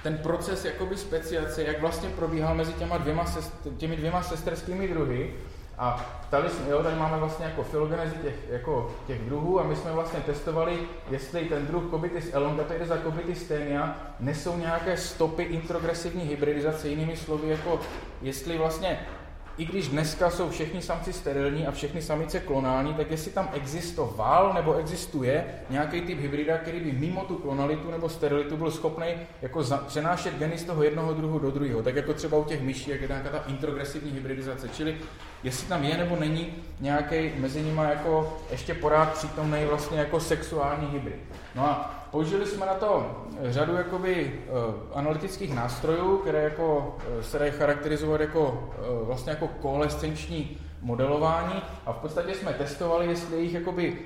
ten proces jakoby speciace, jak vlastně probíhal mezi těma dvěma, sestr, těmi dvěma sesterskými druhy. A ptali jsme, jo, tady máme vlastně jako filogenezi těch, jako těch druhů a my jsme vlastně testovali, jestli ten druh Cobitis elongatoides a Cobitis tenia nesou nějaké stopy introgresivní hybridizace, jinými slovy, jako jestli vlastně i když dneska jsou všichni samci sterilní a všechny samice klonální, tak jestli tam existoval nebo existuje nějaký typ hybrida, který by mimo tu klonalitu nebo sterilitu byl schopný jako přenášet geny z toho jednoho druhu do druhého, tak jako třeba u těch myší, jak je nějaká ta introgresivní hybridizace, čili jestli tam je nebo není nějaký mezi nimi jako ještě porád přítomný vlastně jako sexuální hybrid. No a použili jsme na to řadu jakoby uh, analytických nástrojů, které jako uh, se dají charakterizovat jako vlastně jako koalescenční modelování. A v podstatě jsme testovali, jestli jejich jakoby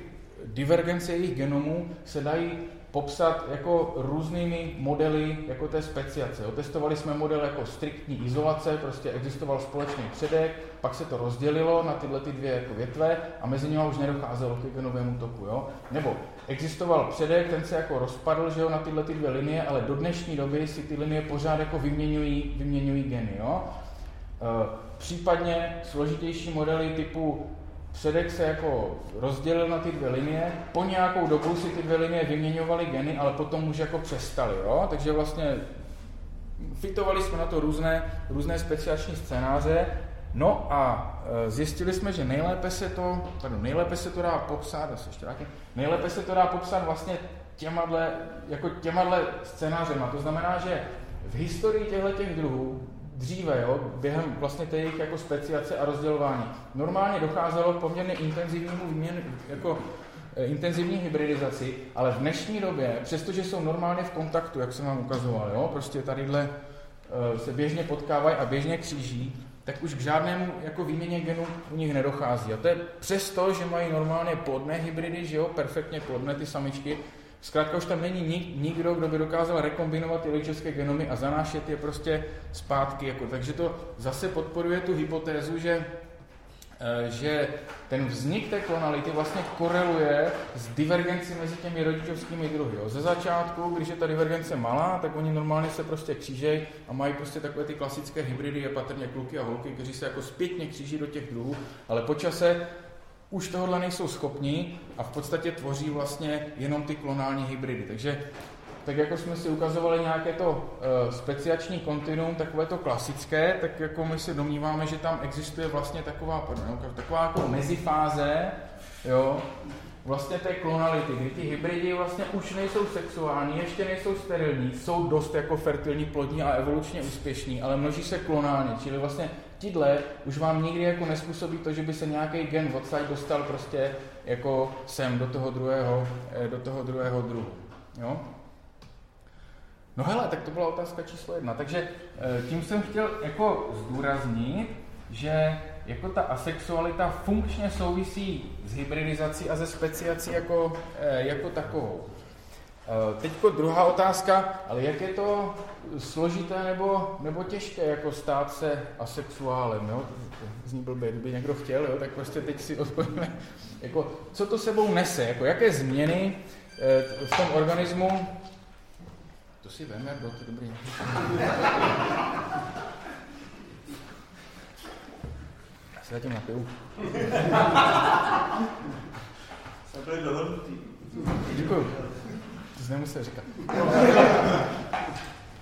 divergence jejich genomů se dají popsat jako různými modely jako té speciace. Otestovali jsme model jako striktní izolace, prostě existoval společný předek, pak se to rozdělilo na tyhle ty dvě jako větve a mezi nimi už nedocházelo k genovému toku. Jo? Nebo existoval předek, ten se jako rozpadl že jo, na tyhle ty dvě linie, ale do dnešní doby si ty linie pořád jako vyměňují, vyměňují geny. Jo? E, případně složitější modely typu předek se jako rozdělil na ty dvě linie, po nějakou dobu si ty dvě linie vyměňovaly geny, ale potom už jako přestali, jo? takže vlastně fitovali jsme na to různé, různé speciační scénáře, no a e, zjistili jsme, že nejlépe se to, pardon, nejlépe se to dá popsat, asi ještě taky, nejlépe se to dá popsat vlastně těmadle, jako těmadle scénářema. To znamená, že v historii těchto těch druhů dříve, jo, během vlastně té jejich jako speciace a rozdělování. Normálně docházelo k poměrně intenzivnímu výměnu, jako e, intenzivní hybridizaci, ale v dnešní době, přestože jsou normálně v kontaktu, jak jsem vám ukazoval, jo, prostě tadyhle e, se běžně potkávají a běžně kříží, tak už k žádnému jako výměně genů u nich nedochází. A to je přesto, že mají normálně plodné hybridy, že jo, perfektně plodné ty samičky, Zkrátka už tam není nik, nikdo, kdo by dokázal rekombinovat ty lidské genomy a zanášet je prostě zpátky. Jako. Takže to zase podporuje tu hypotézu, že, eh, že ten vznik té klonality vlastně koreluje s divergencí mezi těmi rodičovskými druhy. Jo. Ze začátku, když je ta divergence malá, tak oni normálně se prostě křížejí a mají prostě takové ty klasické hybridy, je patrně kluky a holky, kteří se jako zpětně kříží do těch druhů, ale po čase už tohle nejsou schopni a v podstatě tvoří vlastně jenom ty klonální hybridy. Takže tak jako jsme si ukazovali nějaké to uh, speciační kontinuum, takové to klasické, tak jako my si domníváme, že tam existuje vlastně taková, pardon, taková jako mezifáze, jo, vlastně té klonality, kdy ty hybridy vlastně už nejsou sexuální, ještě nejsou sterilní, jsou dost jako fertilní, plodní a evolučně úspěšní, ale množí se klonálně, čili vlastně Tidle už vám nikdy jako nespůsobí to, že by se nějaký gen odsaď dostal prostě jako sem do toho druhého, eh, do toho druhého druhu. Jo? No hele, tak to byla otázka číslo jedna. Takže eh, tím jsem chtěl jako zdůraznit, že jako ta asexualita funkčně souvisí s hybridizací a ze speciací jako, eh, jako takovou. Eh, Teď druhá otázka, ale jak je to složité nebo, nebo těžké jako stát se asexuálem, jo? Zní blbě, kdyby někdo chtěl, jo? tak prostě teď si odpovíme, jako, co to sebou nese, jako jaké změny eh, v tom organismu, to si veme, bylo to dobrý. Já se zatím napiju. Dohodnutý. Děkuji jsi nemusel říkat.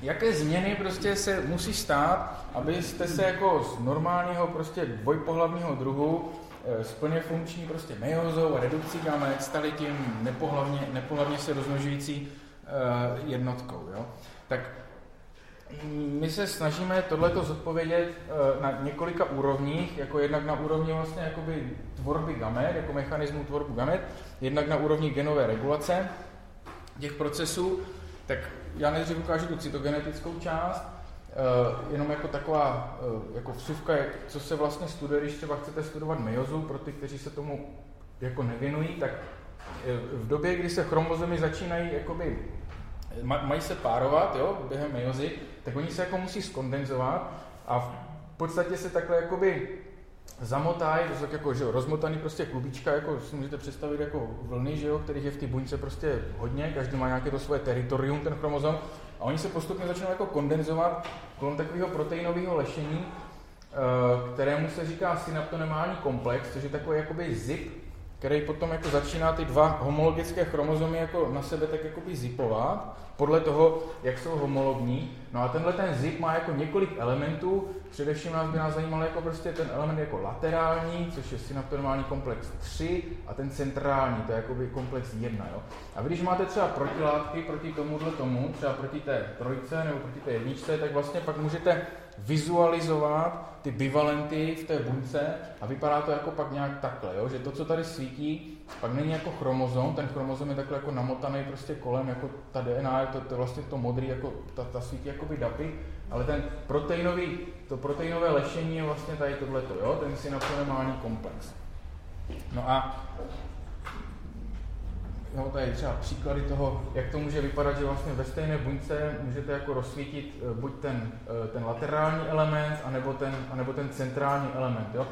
Jaké změny prostě se musí stát, abyste se jako z normálního prostě dvojpohlavního druhu eh, s plně funkční prostě meiozou a redukcí gamet stali tím nepohlavně, nepohlavně se rozmnožující uh, jednotkou. Jo? Tak my se snažíme tohleto zodpovědět uh, na několika úrovních, jako jednak na úrovni vlastně jakoby tvorby gamet, jako mechanismu tvorbu gamet, jednak na úrovni genové regulace, těch procesů, tak já nejdřív ukážu tu cytogenetickou část, uh, jenom jako taková uh, jako vsuvka, co se vlastně studuje, když třeba chcete studovat meiozu, pro ty, kteří se tomu jako nevěnují, tak eh, v době, kdy se chromozomy začínají jakoby, mají se párovat jo, během meiozy, tak oni se jako musí skondenzovat a v podstatě se takhle jakoby zamotají, to jsou tak jako, že jo, rozmotaný prostě klubička, jako si můžete představit jako vlny, že jo, kterých je v té buňce prostě hodně, každý má nějaké to svoje teritorium, ten chromozom, a oni se postupně začnou jako kondenzovat kolem takového proteinového lešení, eh, kterému se říká synaptonemální komplex, což je takový jakoby zip, který potom jako začíná ty dva homologické chromozomy jako na sebe tak jakoby zipovat, podle toho, jak jsou homologní. No a tenhle ten zip má jako několik elementů, především nás by nás zajímal jako prostě ten element jako laterální, což je synaptonemální komplex 3 a ten centrální, to je jakoby komplex 1. Jo? A když máte třeba protilátky proti tomuhle tomu, třeba proti té trojce nebo proti té jedničce, tak vlastně pak můžete vizualizovat ty bivalenty v té buňce a vypadá to jako pak nějak takhle, jo? že to, co tady svítí, pak není jako chromozom, ten chromozom je takhle jako namotaný prostě kolem, jako ta DNA, to, to vlastně to modrý, jako ta, ta svítí jako by dapy, ale ten proteinový, to proteinové lešení je vlastně tady tohleto, jo? ten synaptonemální komplex. No a No, tady třeba příklady toho, jak to může vypadat, že vlastně ve stejné buňce můžete jako rozsvítit eh, buď ten, eh, ten laterální element, anebo ten, anebo ten centrální element. Jo?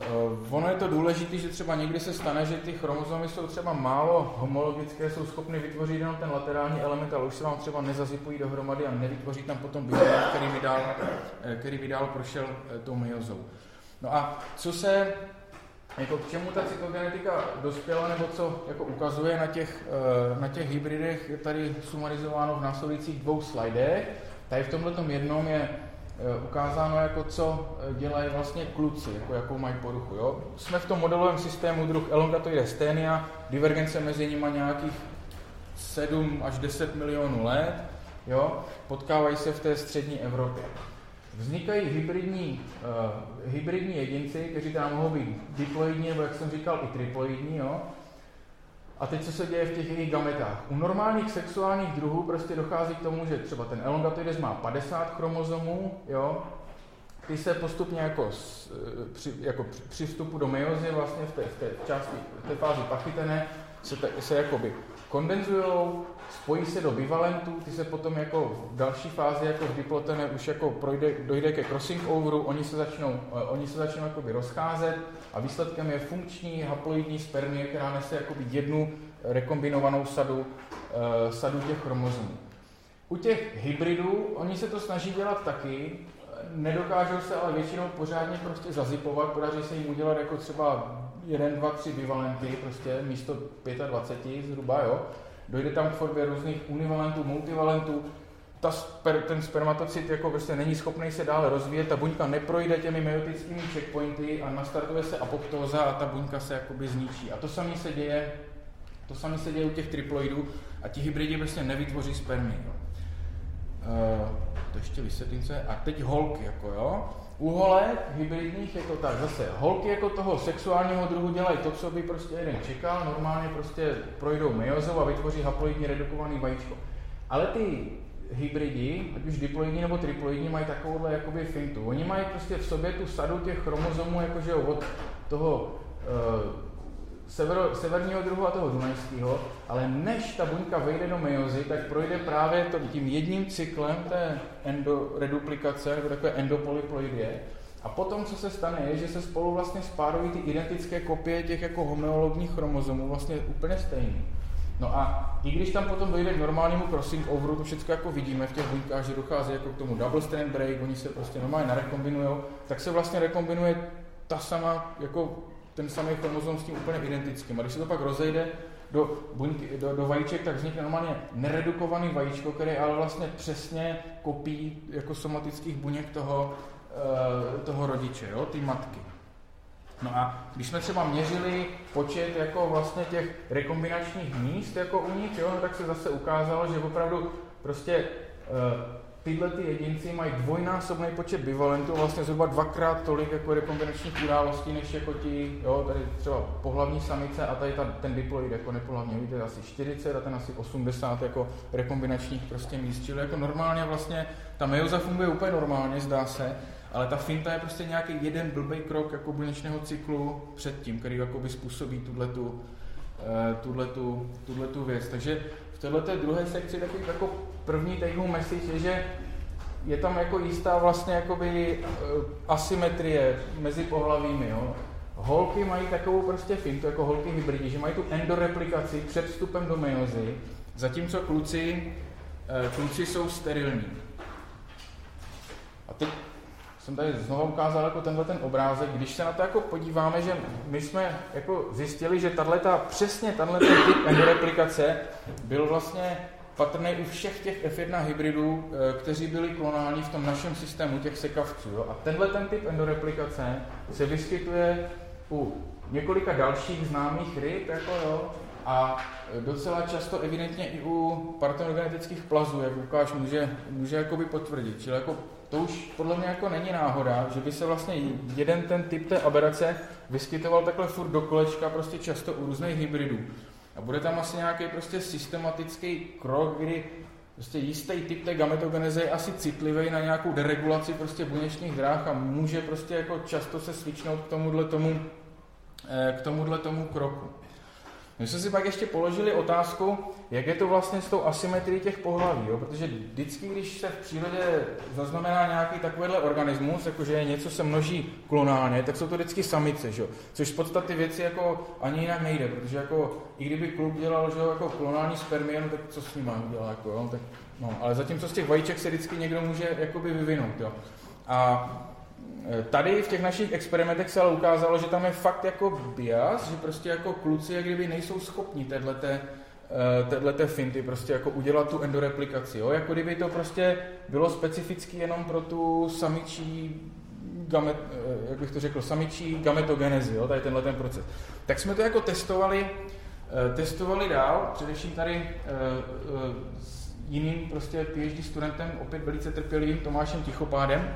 Eh, ono je to důležité, že třeba někdy se stane, že ty chromozomy jsou třeba málo homologické, jsou schopny vytvořit jenom ten laterální element, ale už se vám třeba nezazipují dohromady a nevytvoří tam potom biomet, který by dál, který by dál prošel tou myozou. No a co se jako k čemu ta cytogenetika dospěla, nebo co jako ukazuje na těch, eh, na těch hybridech, je tady sumarizováno v následujících dvou slajdech. Tady v tomhle jednom je eh, ukázáno, jako co eh, dělají vlastně kluci, jako jakou mají poruchu. Jo? Jsme v tom modelovém systému druh elongatoides stenia, divergence mezi nimi nějakých 7 až 10 milionů let, jo? potkávají se v té střední Evropě. Vznikají hybridní, uh, hybridní jedinci, kteří tam mohou být diploidní, nebo jak jsem říkal, i triploidní. Jo? A teď co se děje v těch jejich gametách? U normálních sexuálních druhů prostě dochází k tomu, že třeba ten elongatoides má 50 chromozomů, jo? ty se postupně jako, eh, při, jako při vstupu do meiozy vlastně v té, v té části, v té fázi pachytené se, te, se jakoby kondenzují, spojí se do bivalentů, ty se potom jako v další fázi, jako v diplotene, už jako projde, dojde ke crossing overu, oni se začnou, uh, oni se začnou jakoby rozcházet a výsledkem je funkční haploidní spermie, která nese jakoby jednu rekombinovanou sadu, uh, sadu těch chromozomů. U těch hybridů, oni se to snaží dělat taky, nedokážou se ale většinou pořádně prostě zazipovat, podaří se jim udělat jako třeba 1, 2, 3 bivalenty, prostě místo 25 zhruba, jo dojde tam k tvorbě různých univalentů, multivalentů, ta sper, ten spermatocit jako prostě není schopný se dále rozvíjet, ta buňka neprojde těmi meiotickými checkpointy a nastartuje se apoptóza a ta buňka se jakoby zničí. A to samé se děje, to samé se děje u těch triploidů a ti hybridi prostě nevytvoří spermy. Jo. Uh, to ještě vysvětlím se. A teď holky, jako jo. U holek hybridních je to tak zase. Holky jako toho sexuálního druhu dělají to, co by prostě jeden čekal. Normálně prostě projdou meiozou a vytvoří haploidní redukovaný vajíčko. Ale ty hybridi, ať už diploidní nebo triploidní, mají takovouhle jakoby fintu. Oni mají prostě v sobě tu sadu těch chromozomů, jakože od toho uh, severo, severního druhu a toho dunajského, ale než ta buňka vejde do meiozy, tak projde právě tím jedním cyklem té endoreduplikace, nebo takové endopolyploidie. A potom, co se stane, je, že se spolu vlastně spárují ty identické kopie těch jako homeologních chromozomů, vlastně úplně stejný. No a i když tam potom dojde k normálnímu crossing overu, to všechno jako vidíme v těch buňkách, že dochází jako k tomu double strand break, oni se prostě normálně narekombinují, tak se vlastně rekombinuje ta sama jako ten samý chromozom s tím úplně identickým. A když se to pak rozejde do, buňky, do, do vajíček, tak vznikne normálně neredukovaný vajíčko, který ale vlastně přesně kopí jako somatických buněk toho, uh, toho rodiče, jo, ty matky. No a když jsme třeba měřili počet jako vlastně těch rekombinačních míst jako u nich, jo, no tak se zase ukázalo, že opravdu prostě uh, tyhle ty jedinci mají dvojnásobný počet bivalentů, vlastně zhruba dvakrát tolik jako rekombinačních událostí, než jako ti, jo, tady třeba pohlavní samice a tady ta, ten diploid jako nepohlavní, vidíte, asi 40 a ten asi 80 jako rekombinačních prostě míst, čili jako normálně vlastně ta meioza funguje úplně normálně, zdá se, ale ta finta je prostě nějaký jeden blbý krok jako buněčného cyklu před tím, který by způsobí tuhletu, eh, tuhletu, tuhletu věc. Takže v této druhé sekci takový jako první take home message je, že je tam jako jistá vlastně jakoby eh, asymetrie mezi pohlavími, jo. Holky mají takovou prostě fintu, jako holky hybridi, že mají tu endoreplikaci před vstupem do mejozy, zatímco kluci, eh, kluci jsou sterilní. A teď jsem tady znovu ukázal jako tenhle ten obrázek, když se na to jako podíváme, že my jsme jako zjistili, že tato, přesně tenhle typ endoreplikace byl vlastně patrný u všech těch F1 hybridů, eh, kteří byli klonální v tom našem systému těch sekavců. Jo? A tenhle ten typ endoreplikace se vyskytuje u několika dalších známých ryb, jako jo, a docela často evidentně i u partenogenetických plazů, jak Lukáš může, může jakoby potvrdit. Čili jako to už podle mě jako není náhoda, že by se vlastně jeden ten typ té aberace vyskytoval takhle furt do kolečka prostě často u různých hybridů. A bude tam asi nějaký prostě systematický krok, kdy prostě jistý typ té gametogeneze je asi citlivý na nějakou deregulaci prostě buněčných dráh a může prostě jako často se svičnout k tomuhle tomu, eh, k tomuhle tomu kroku. My jsme si pak ještě položili otázku, jak je to vlastně s tou asymetrií těch pohlaví, jo? protože vždycky, když se v přírodě zaznamená nějaký takovýhle organismus, jakože něco se množí klonálně, tak jsou to vždycky samice, že? což v podstatě věci jako ani jinak nejde, protože jako, i kdyby kluk dělal že jako klonální spermie, no, tak co s ním má udělat, jako, jo? Tak, no, ale zatímco z těch vajíček se vždycky někdo může jakoby vyvinout. Jo? A tady v těch našich experimentech se ale ukázalo, že tam je fakt jako bias, že prostě jako kluci jak kdyby nejsou schopni téhle té finty prostě jako udělat tu endoreplikaci, jo? jako kdyby to prostě bylo specificky jenom pro tu samičí gamet, eh, jak bych to řekl, samičí gametogenezi, jo? tady tenhle ten proces. Tak jsme to jako testovali, eh, testovali dál, především tady s jiným prostě PhD studentem, opět velice trpělým Tomášem Tichopádem,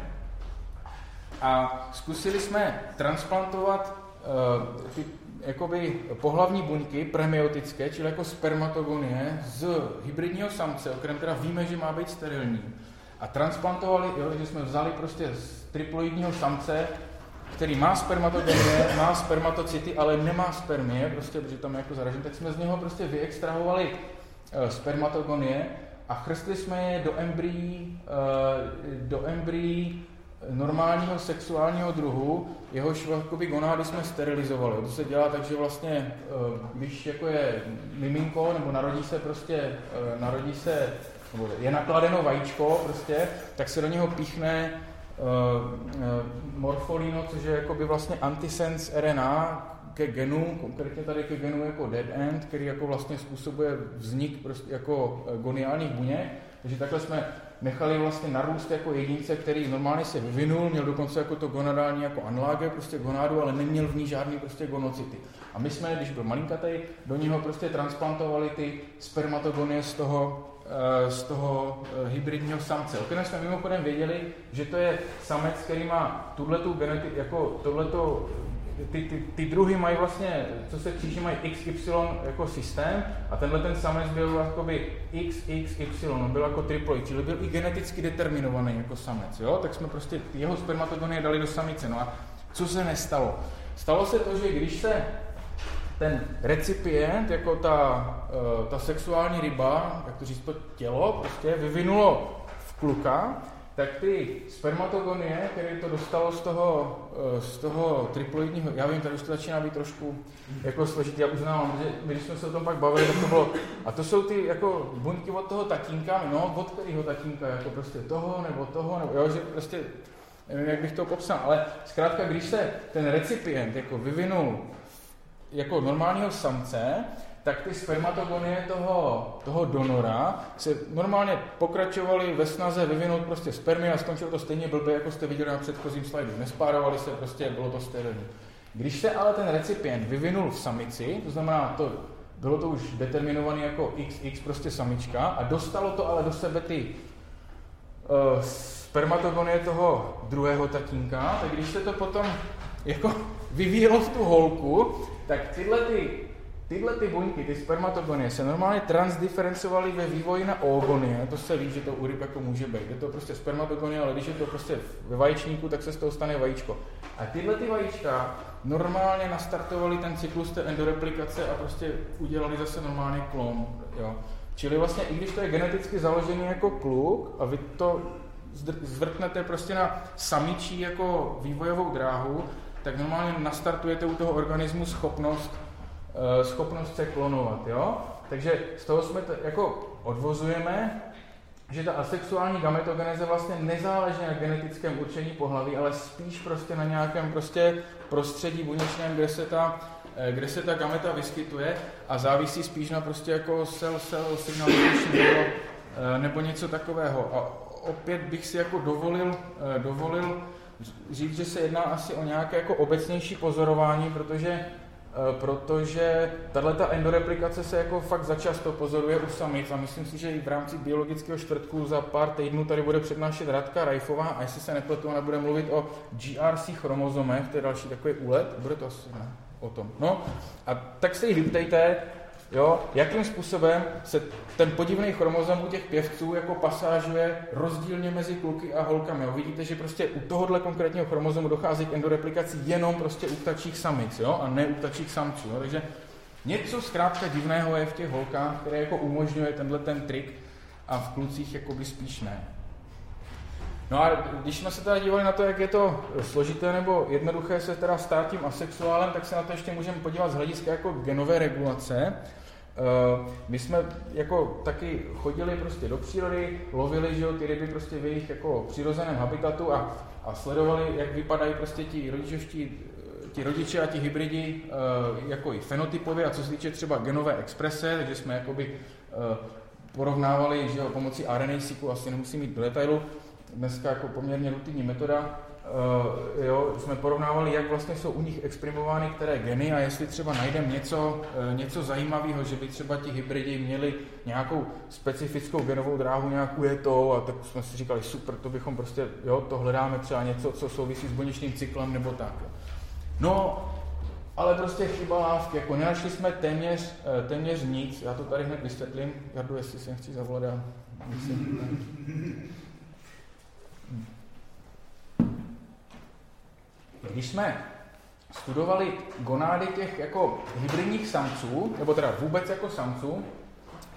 a zkusili jsme transplantovat uh, ty jakoby pohlavní buňky premiotické, čili jako spermatogonie z hybridního samce, o kterém teda víme, že má být sterilní. A transplantovali, jo, že jsme vzali prostě z triploidního samce, který má spermatogonie, má spermatocity, ale nemá spermie, prostě, protože tam je jako zaražen, tak jsme z něho prostě vyextrahovali uh, spermatogonie a chrstli jsme je do embryí, uh, do embryí normálního sexuálního druhu, jehož jakoby gonády jsme sterilizovali. To se dělá tak, že vlastně, eh, když jako je miminko, nebo narodí se prostě, eh, narodí se, nebo je nakladeno vajíčko prostě, tak se do něho píchne uh, morfolino, což je jakoby vlastně antisense RNA ke genu, konkrétně tady ke genu jako dead end, který jako vlastně způsobuje vznik prostě jako goniálních buněk. Takže takhle jsme nechali vlastně narůst jako jedince, který normálně se vyvinul, měl dokonce jako to gonadální jako anláge, prostě gonádu, ale neměl v ní žádný prostě gonocity. A my jsme, když byl malinkatý, do něho prostě transplantovali ty spermatogonie z toho, eh, z toho eh, hybridního samce. O jsme mimochodem věděli, že to je samec, který má geneti- jako tohleto ty, ty, ty druhy mají vlastně, co se kříží, mají XY jako systém a tenhle ten samec byl jakoby XXY, on byl jako triploid, čili byl i geneticky determinovaný jako samec, jo? tak jsme prostě jeho spermatogonie dali do samice. No a co se nestalo? Stalo se to, že když se ten recipient, jako ta, eh, ta sexuální ryba, jak to říct, to tělo, prostě vyvinulo v kluka, tak ty spermatogonie, které to dostalo z toho, eh, z toho triploidního, já vím, tady už to začíná být trošku jako složitý, já uznávám, že když jsme se o tom pak bavili, tak to bylo, a to jsou ty jako buňky od toho tatínka, no od kterého tatínka, jako prostě toho nebo toho, nebo jo, že prostě, nevím, jak bych to popsal, ale zkrátka, když se ten recipient jako vyvinul jako normálního samce, tak ty spermatogonie toho, toho donora se normálně pokračovaly ve snaze vyvinout prostě spermie a skončilo to stejně blbě, jako jste viděli na předchozím slajdu. Nespárovali se, prostě bylo to sterilní. Když se ale ten recipient vyvinul v samici, to znamená, to, bylo to už determinované jako XX prostě samička a dostalo to ale do sebe ty uh, spermatogonie toho druhého tatínka, tak když se to potom jako (laughs) vyvíjelo v tu holku, tak tyhle ty Tyhle ty buňky, ty spermatogonie, se normálně transdiferencovaly ve vývoji na oogonie, to se ví, že to u ryb jako může být. Je to prostě spermatogonie, ale když je to prostě ve vajíčníku, tak se z toho stane vajíčko. A tyhle ty vajíčka normálně nastartovaly ten cyklus té endoreplikace a prostě udělali zase normálně klon. Jo. Čili vlastně, i když to je geneticky založený jako kluk a vy to zvrtnete prostě na samičí jako vývojovou dráhu, tak normálně nastartujete u toho organismu schopnost, schopnost se klonovat, jo? Takže z toho jsme to jako odvozujeme, že ta asexuální gametogeneze vlastně nezáleží na genetickém určení pohlaví, ale spíš prostě na nějakém prostě prostředí buněčném, kde se ta, eh, kde se ta gameta vyskytuje a závisí spíš na prostě jako cell cell signalizační nebo, eh, nebo něco takového. A opět bych si jako dovolil, eh, dovolil říct, že se jedná asi o nějaké jako obecnější pozorování, protože Eh, protože tahle endoreplikace se jako fakt začasto pozoruje u samic a myslím si, že i v rámci biologického čtvrtku za pár týdnů tady bude přednášet Radka Rajfová a jestli se nepletu, ona bude mluvit o GRC chromozomech, to je další takový úlet, bude to asi ne, o tom. No a tak se jí vyptejte, Jo, jakým způsobem se ten podivný chromozom u těch pěvců jako pasážuje rozdílně mezi kluky a holkami. Jo. Vidíte, že prostě u tohohle konkrétního chromozomu dochází k endoreplikaci jenom prostě u ptačích samic, jo, a ne u ptačích samců. Jo. Takže něco zkrátka divného je v těch holkách, které jako umožňuje tenhle ten trik a v klucích jakoby spíš ne. No a když jsme se teda dívali na to, jak je to složité nebo jednoduché se teda stát tím asexuálem, tak se na to ještě můžeme podívat z hlediska jako genové regulace. Eh, my jsme jako taky chodili prostě do přírody, lovili že jo, ty ryby prostě v jejich jako přirozeném habitatu a, a sledovali, jak vypadají prostě ti rodičovští ti rodiče a ti hybridi eh, jako i fenotypově a co se týče třeba genové exprese, takže jsme jakoby eh, porovnávali, že jo, pomocí RNA seeku, asi nemusím jít do detailu, dneska jako poměrně rutinní metoda, uh, jo, jsme porovnávali, jak vlastně jsou u nich exprimovány které geny a jestli třeba najdeme něco, uh, něco zajímavého, že by třeba ti hybridi měli nějakou specifickou genovou dráhu nějakou to a tak jsme si říkali, super, to bychom prostě, jo, to hledáme třeba něco, co souvisí s buněčným cyklem nebo tak. No, ale prostě chyba lávky, jako nenašli jsme téměř, eh, téměř nic, já to tady hned vysvětlím, Jardu, jestli se nechci zavolat, já Když jsme studovali gonády těch jako hybridních samců, nebo teda vůbec jako samců,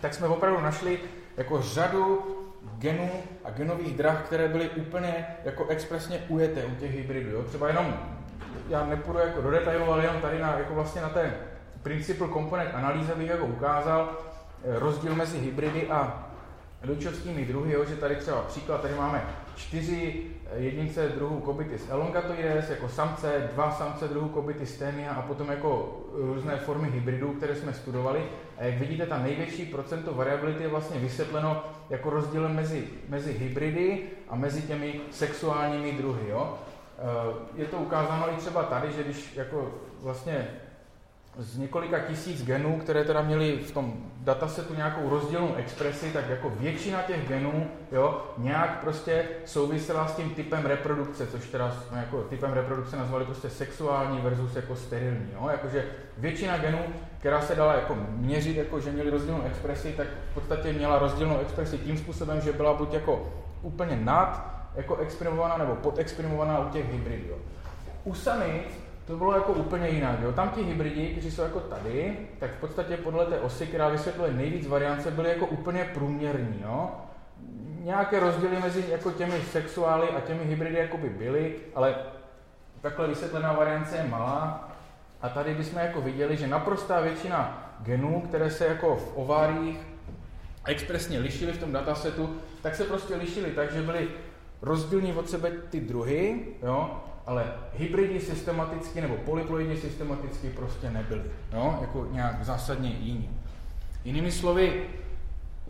tak jsme opravdu našli jako řadu genů a genových drah, které byly úplně jako expresně ujeté u těch hybridů. Jo? Třeba jenom, já nepůjdu jako do detailu, ale jenom tady na, jako vlastně na té principal component analýze bych jako ukázal eh, rozdíl mezi hybridy a rodičovskými druhy, jo, že tady třeba příklad, tady máme čtyři jedince druhu Cobitis elongatoides, jako samce, dva samce druhu Cobitis temia a potom jako různé formy hybridů, které jsme studovali. A jak vidíte, ta největší procento variability je vlastně vysvětleno jako rozdílem mezi, mezi hybridy a mezi těmi sexuálními druhy. Jo? Eh, je to ukázáno i třeba tady, že když jako vlastně z několika tisíc genů, které teda měly v tom datasetu nějakou rozdílnou expresi, tak jako většina těch genů jo, nějak prostě souvisela s tím typem reprodukce, což teda jsme jako typem reprodukce nazvali prostě sexuální versus jako sterilní. Jo. Jakože většina genů, která se dala jako měřit, jako že měly rozdílnou expresi, tak v podstatě měla rozdílnou expresi tím způsobem, že byla buď jako úplně nad jako exprimovaná nebo podexprimovaná u těch hybridů. U samic to bylo jako úplně jinak. Jo. Tam ti hybridi, kteří jsou jako tady, tak v podstatě podle té osy, která vysvětluje nejvíc variance, byly jako úplně průměrní. Jo. Nějaké rozdíly mezi jako těmi sexuály a těmi hybridy jako by byly, ale takhle vysvětlená variance je malá. A tady bychom jako viděli, že naprostá většina genů, které se jako v ováriích expresně lišily v tom datasetu, tak se prostě lišily tak, že byly rozdílní od sebe ty druhy, jo, ale hybridi systematicky nebo polyploidi systematicky prostě nebyly. Jo? Jako nějak zásadně jiní. Jinými slovy,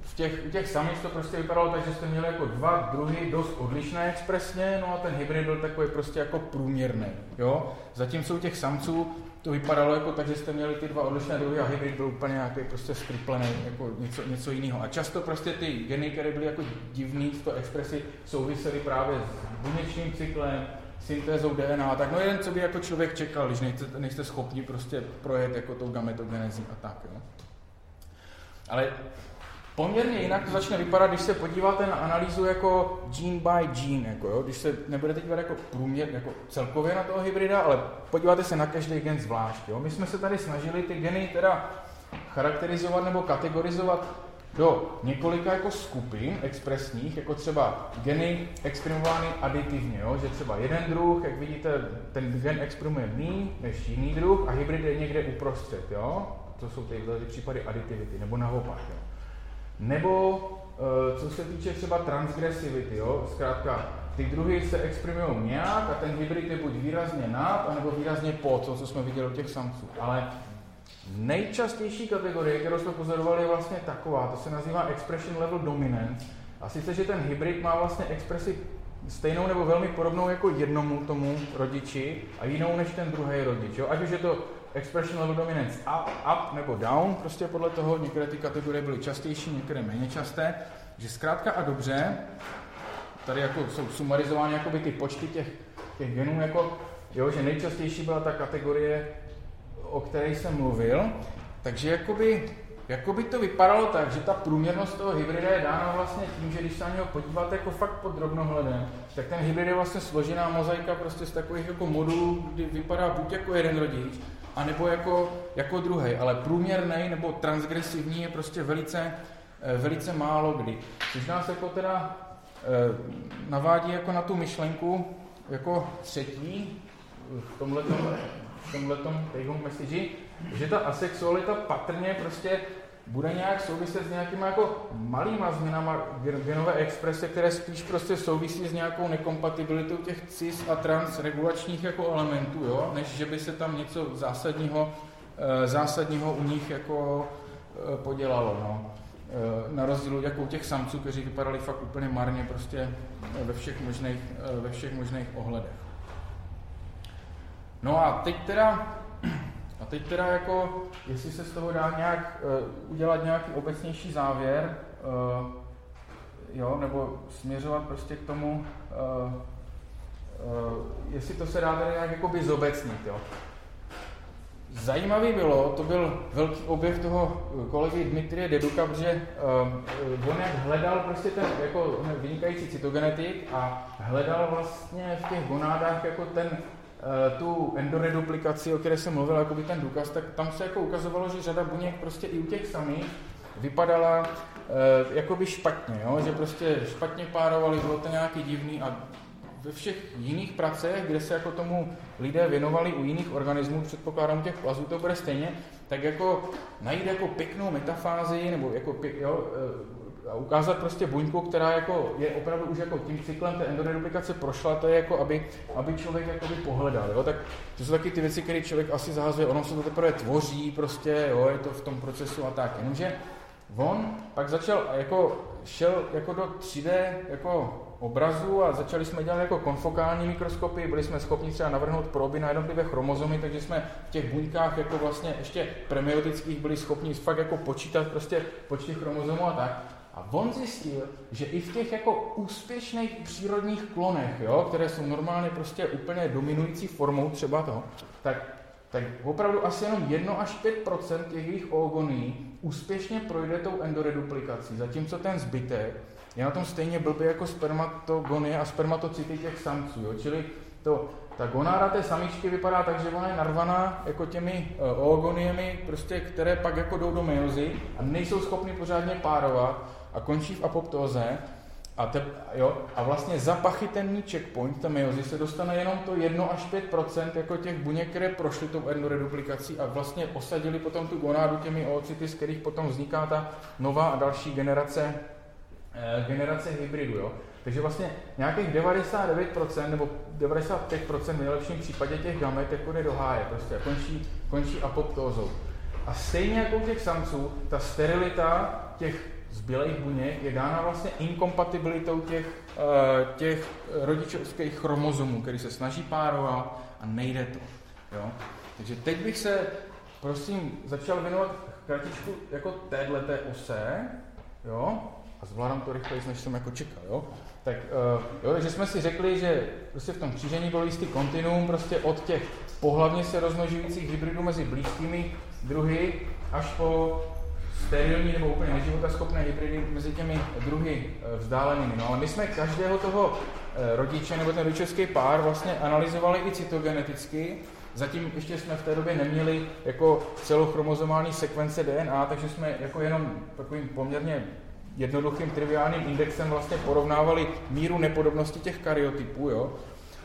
v těch, u těch samic to prostě vypadalo tak, že jste měli jako dva druhy dost odlišné expresně, no a ten hybrid byl takový prostě jako průměrný. Jo? Zatímco u těch samců to vypadalo jako tak, že jste měli ty dva odlišné druhy a hybrid byl úplně nějaký prostě skriplený, jako něco, něco jiného. A často prostě ty geny, které byly jako divný v to expresi, souvisely právě s buněčným cyklem, syntézou DNA, tak no jeden, co by jako člověk čekal, když nejste, nejste schopni prostě projet jako tou gametogenezí a tak. Jo. Ale poměrně jinak to začne vypadat, když se podíváte na analýzu jako gene by gene, jako jo, když se nebudete dívat jako průměr, jako celkově na toho hybrida, ale podíváte se na každý gen zvlášť. Jo. My jsme se tady snažili ty geny teda charakterizovat nebo kategorizovat do několika jako skupin expresních, jako třeba geny exprimovány aditivně, jo? že třeba jeden druh, jak vidíte, ten gen exprimuje méně než jiný druh a hybrid je někde uprostřed. Jo? To jsou ty, případy aditivity, nebo naopak. Jo? Nebo eh, co se týče třeba transgresivity, jo? zkrátka ty druhy se exprimují nějak a ten hybrid je buď výrazně nad, anebo výrazně pod, co jsme viděli u těch samců. Ale nejčastější kategorie, kterou jsme pozorovali, je vlastně taková, to se nazývá expression level dominance. A sice, že ten hybrid má vlastně expresi stejnou nebo velmi podobnou jako jednomu tomu rodiči a jinou než ten druhý rodič. Jo? Ať už je to expression level dominance up, up nebo down, prostě podle toho některé ty kategorie byly častější, některé méně časté, že zkrátka a dobře, tady jako jsou sumarizovány jakoby ty počty těch, těch genů, jako, jo, že nejčastější byla ta kategorie, o které jsem mluvil, takže jakoby, jakoby to vypadalo tak, že ta průměrnost toho hybrida je dána vlastně tím, že když se na něho podíváte jako fakt pod drobnohledem, tak ten hybrid je vlastně složená mozaika prostě z takových jako modulů, kdy vypadá buď jako jeden rodič, anebo jako, jako druhý, ale průměrný nebo transgresivní je prostě velice, eh, velice málo kdy. Což nás jako teda Eh, navádí jako na tu myšlenku jako třetí v tomhletom, v tomhletom take home message, že ta asexualita patrně prostě bude nějak souviset s nějakýma jako malýma změnama genové exprese, které spíš prostě souvisí s nějakou nekompatibilitou těch cis a trans regulačních jako elementů, jo? než že by se tam něco zásadního, eh, zásadního u nich jako eh, podělalo. No. Eh, na rozdíl jako u těch samců, kteří vypadali fakt úplně marně prostě ve všech možných, ve všech možných ohledech. No a teď teda, (clears throat) a teď teda jako, jestli se z toho dá nějak uh, udělat nějaký obecnější závěr, uh, jo, nebo směřovat prostě k tomu, uh, uh, jestli to se dá tady nějak jakoby zobecnit, jo. Zajímavý bylo, to byl velký objev toho kolegy Dmitrie Deduka, protože uh, on jak hledal prostě ten jako vynikající cytogenetik a hledal vlastně v těch gonádách jako ten tu endoreduplikaci, o které jsem mluvil, jako by ten důkaz, tak tam se jako ukazovalo, že řada buněk prostě i u těch samých vypadala uh, jakoby špatně, jo? že prostě špatně párovali, bylo to nějaký divný a ve všech jiných pracech, kde se jako tomu lidé věnovali u jiných organismů, předpokládám těch plazů to bude stejně, tak jako najít jako pěknou metafázi, nebo jako pěk, jo, eh, a ukázat prostě buňku, která jako je opravdu už jako tím cyklem té endoreduplikace prošla, to je jako, aby, aby člověk by pohledal, jo? tak to jsou taky ty věci, které člověk asi zahazuje, ono se to teprve tvoří, prostě, jo, je to v tom procesu a tak, jenomže on pak začal, jako šel jako do 3D jako obrazu a začali jsme dělat jako konfokální mikroskopy, byli jsme schopni třeba navrhnout proby na jednotlivé chromozomy, takže jsme v těch buňkách jako vlastně ještě premiotických byli schopni fakt jako počítat prostě počty chromozomů a tak. A on zjistil, že i v těch jako úspěšných přírodních klonech, jo, které jsou normálně prostě úplně dominující formou třeba toho, tak, tak opravdu asi jenom 1 až 5 těch jejich oogoní úspěšně projde tou endoreduplikací, zatímco ten zbytek je na tom stejně blbě jako spermatogonie a spermatocyty těch samců. Jo? Čili to, ta gonáda té samičky vypadá tak, že ona je narvaná jako těmi uh, oogoniemi, prostě, které pak jako jdou do mejozy a nejsou schopny pořádně párovat a končí v apoptóze. A, te, jo, a vlastně za pachytenní checkpoint, té mejozy, se dostane jenom to 1 až 5% jako těch buněk, které prošly tou endoreduplikací a vlastně osadili potom tu gonádu těmi oocyty, z kterých potom vzniká ta nová a další generace Eh, generace hybridu. Jo? Takže vlastně nějakých 99% nebo 95% v nejlepším případě těch gamet jako jde do háje prostě končí, končí apoptózou. A stejně jako u těch samců, ta sterilita těch zbylých buněk je dána vlastně inkompatibilitou těch, uh, těch rodičovských chromozomů, který se snaží párovat a nejde to. Jo? Takže teď bych se, prosím, začal věnovat kratičku jako téhleté ose, jo? a zvládám to rychleji, než jsem jako čekal, jo? Tak, uh, jo, takže jsme si řekli, že prostě v tom křížení byl jistý kontinuum prostě od těch pohlavně se rozmnožujících hybridů mezi blízkými druhy až po sterilní nebo úplně neživotaschopné hybridy mezi těmi druhy eh, vzdálenými. No ale my jsme každého toho eh, rodiče nebo ten rodičovský pár vlastně analyzovali i cytogeneticky Zatím ještě jsme v té době neměli jako celochromozomální sekvence DNA, takže jsme jako jenom takovým poměrně jednoduchým triviálním indexem vlastně porovnávali míru nepodobnosti těch karyotypů, jo.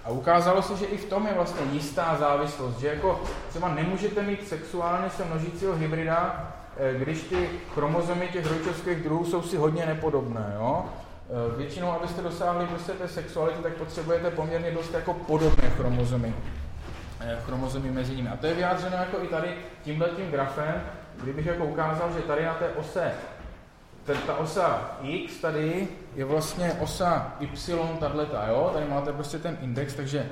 A ukázalo se, že i v tom je vlastně jistá závislost, že jako třeba nemůžete mít sexuálně se množícího hybrida, když ty chromozomy těch rodičovských druhů jsou si hodně nepodobné, jo. Eh, většinou, abyste dosáhli prostě té sexuality, tak potřebujete poměrně dost jako podobné chromozomy. Eh, chromozomy mezi nimi. A to je vyjádřeno jako i tady tímhle tím grafem, kdybych jako ukázal, že tady na té ose ten, ta osa x tady je vlastně osa y tato, jo? Tady máte prostě ten index, takže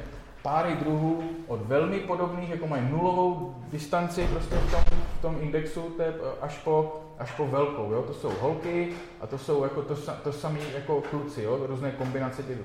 páry druhů od velmi podobných, jako mají nulovou distanci prostě v tom, v tom indexu té, až, po, až po velkou, jo? To jsou holky a to jsou jako to, to samé jako kluci, jo? Různé kombinace těch.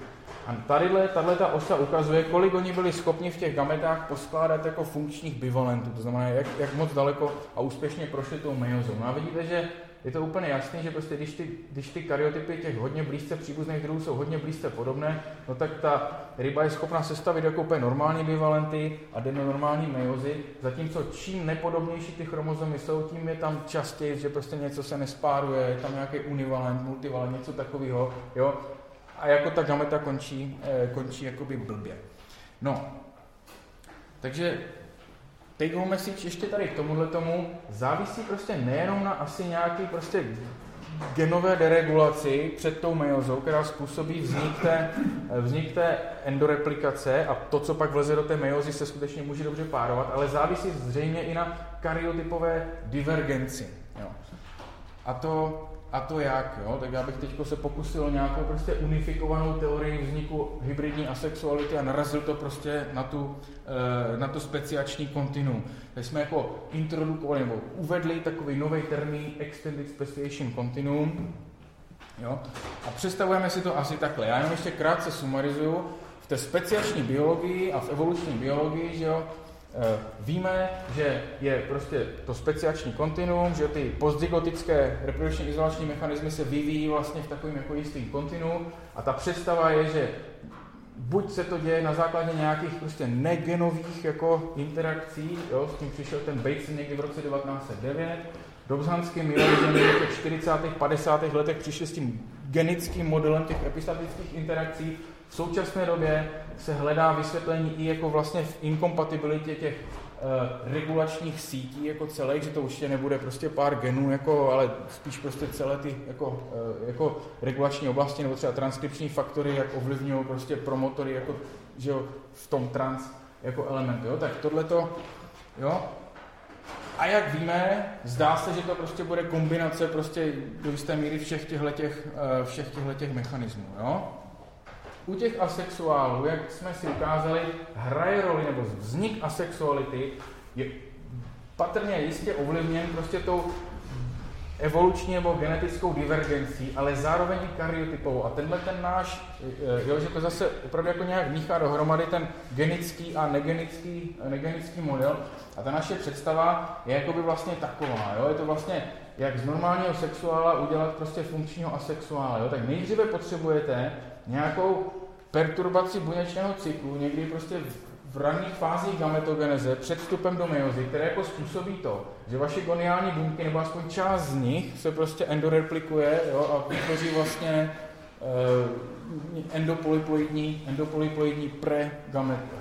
A tadyhle, tahle ta osa ukazuje, kolik oni byli schopni v těch gametách poskládat jako funkčních bivalentů, to znamená, jak, jak moc daleko a úspěšně prošli tou meiozou. No a vidíte, že je to úplně jasné, že prostě když ty, když ty karyotypy těch hodně blízce příbuzných druhů jsou hodně blízce podobné, no tak ta ryba je schopna sestavit jako úplně normální bivalenty a normální meiozy, zatímco čím nepodobnější ty chromozomy jsou, tím je tam častěji, že prostě něco se nespáruje, je tam nějaký univalent, multivalent, něco takového, jo, a jako ta gameta končí, eh, končí jakoby blbě. No, takže take home message ještě tady k tomuhle tomu závisí prostě nejenom na asi nějaký prostě genové deregulaci před tou meiozou, která způsobí vznik té, vznik té endoreplikace a to, co pak vleze do té meiozy, se skutečně může dobře párovat, ale závisí zřejmě i na karyotypové divergenci. Jo. A to a to jak, jo? tak já bych teď se pokusil nějakou prostě unifikovanou teorii vzniku hybridní asexuality a narazil to prostě na tu, eh, na to speciační kontinuum. Tak jsme jako introdukovali nebo uvedli takový nový termín Extended Speciation Continuum, Jo? A představujeme si to asi takhle. Já jenom ještě krátce sumarizuju. V té speciační biologii a v evoluční biologii, že jo, víme, že je prostě to speciační kontinuum, že ty postzygotické reprodukční izolační mechanismy se vyvíjí vlastně v takovém jako jistým kontinuum a ta představa je, že buď se to děje na základě nějakých prostě negenových jako interakcí, jo, s tím přišel ten Bateson někdy v roce 1909, Dobzhanský Miller v těch 40. 50. letech přišli s tím genickým modelem těch epistatických interakcí. V současné době se hledá vysvětlení i jako vlastně v inkompatibilitě těch uh, regulačních sítí jako celé, že to určitě nebude prostě pár genů, jako, ale spíš prostě celé ty jako, uh, jako regulační oblasti nebo třeba transkripční faktory, jak ovlivňují prostě promotory jako, že jo, v tom trans jako element. Jo? Tak tohleto, jo, a jak víme, zdá se, že to prostě bude kombinace prostě do jisté míry všech těchto, těch, eh, všech těchto mechanismů. Jo? U těch asexuálů, jak jsme si ukázali, hraje roli, nebo vznik asexuality je patrně jistě ovlivněn prostě tou evoluční nebo genetickou divergencí, ale zároveň i karyotypovou. A tenhle ten náš, eh, jo, že to zase opravdu jako nějak míchá dohromady ten genický a negenický, negenický model. A ta naše představa je jako by vlastně taková. Jo? Je to vlastně, jak z normálního sexuála udělat prostě funkčního asexuála. Jo? Tak nejdříve potřebujete nějakou perturbaci buněčného cyklu, někdy prostě v raných fázích gametogeneze před vstupem do meiozy, které jako způsobí to, že vaše goniální buňky, nebo aspoň část z nich, se prostě endoreplikuje jo, a vytvoří vlastně uh, endopolyploidní, endopolyploidní pregametu.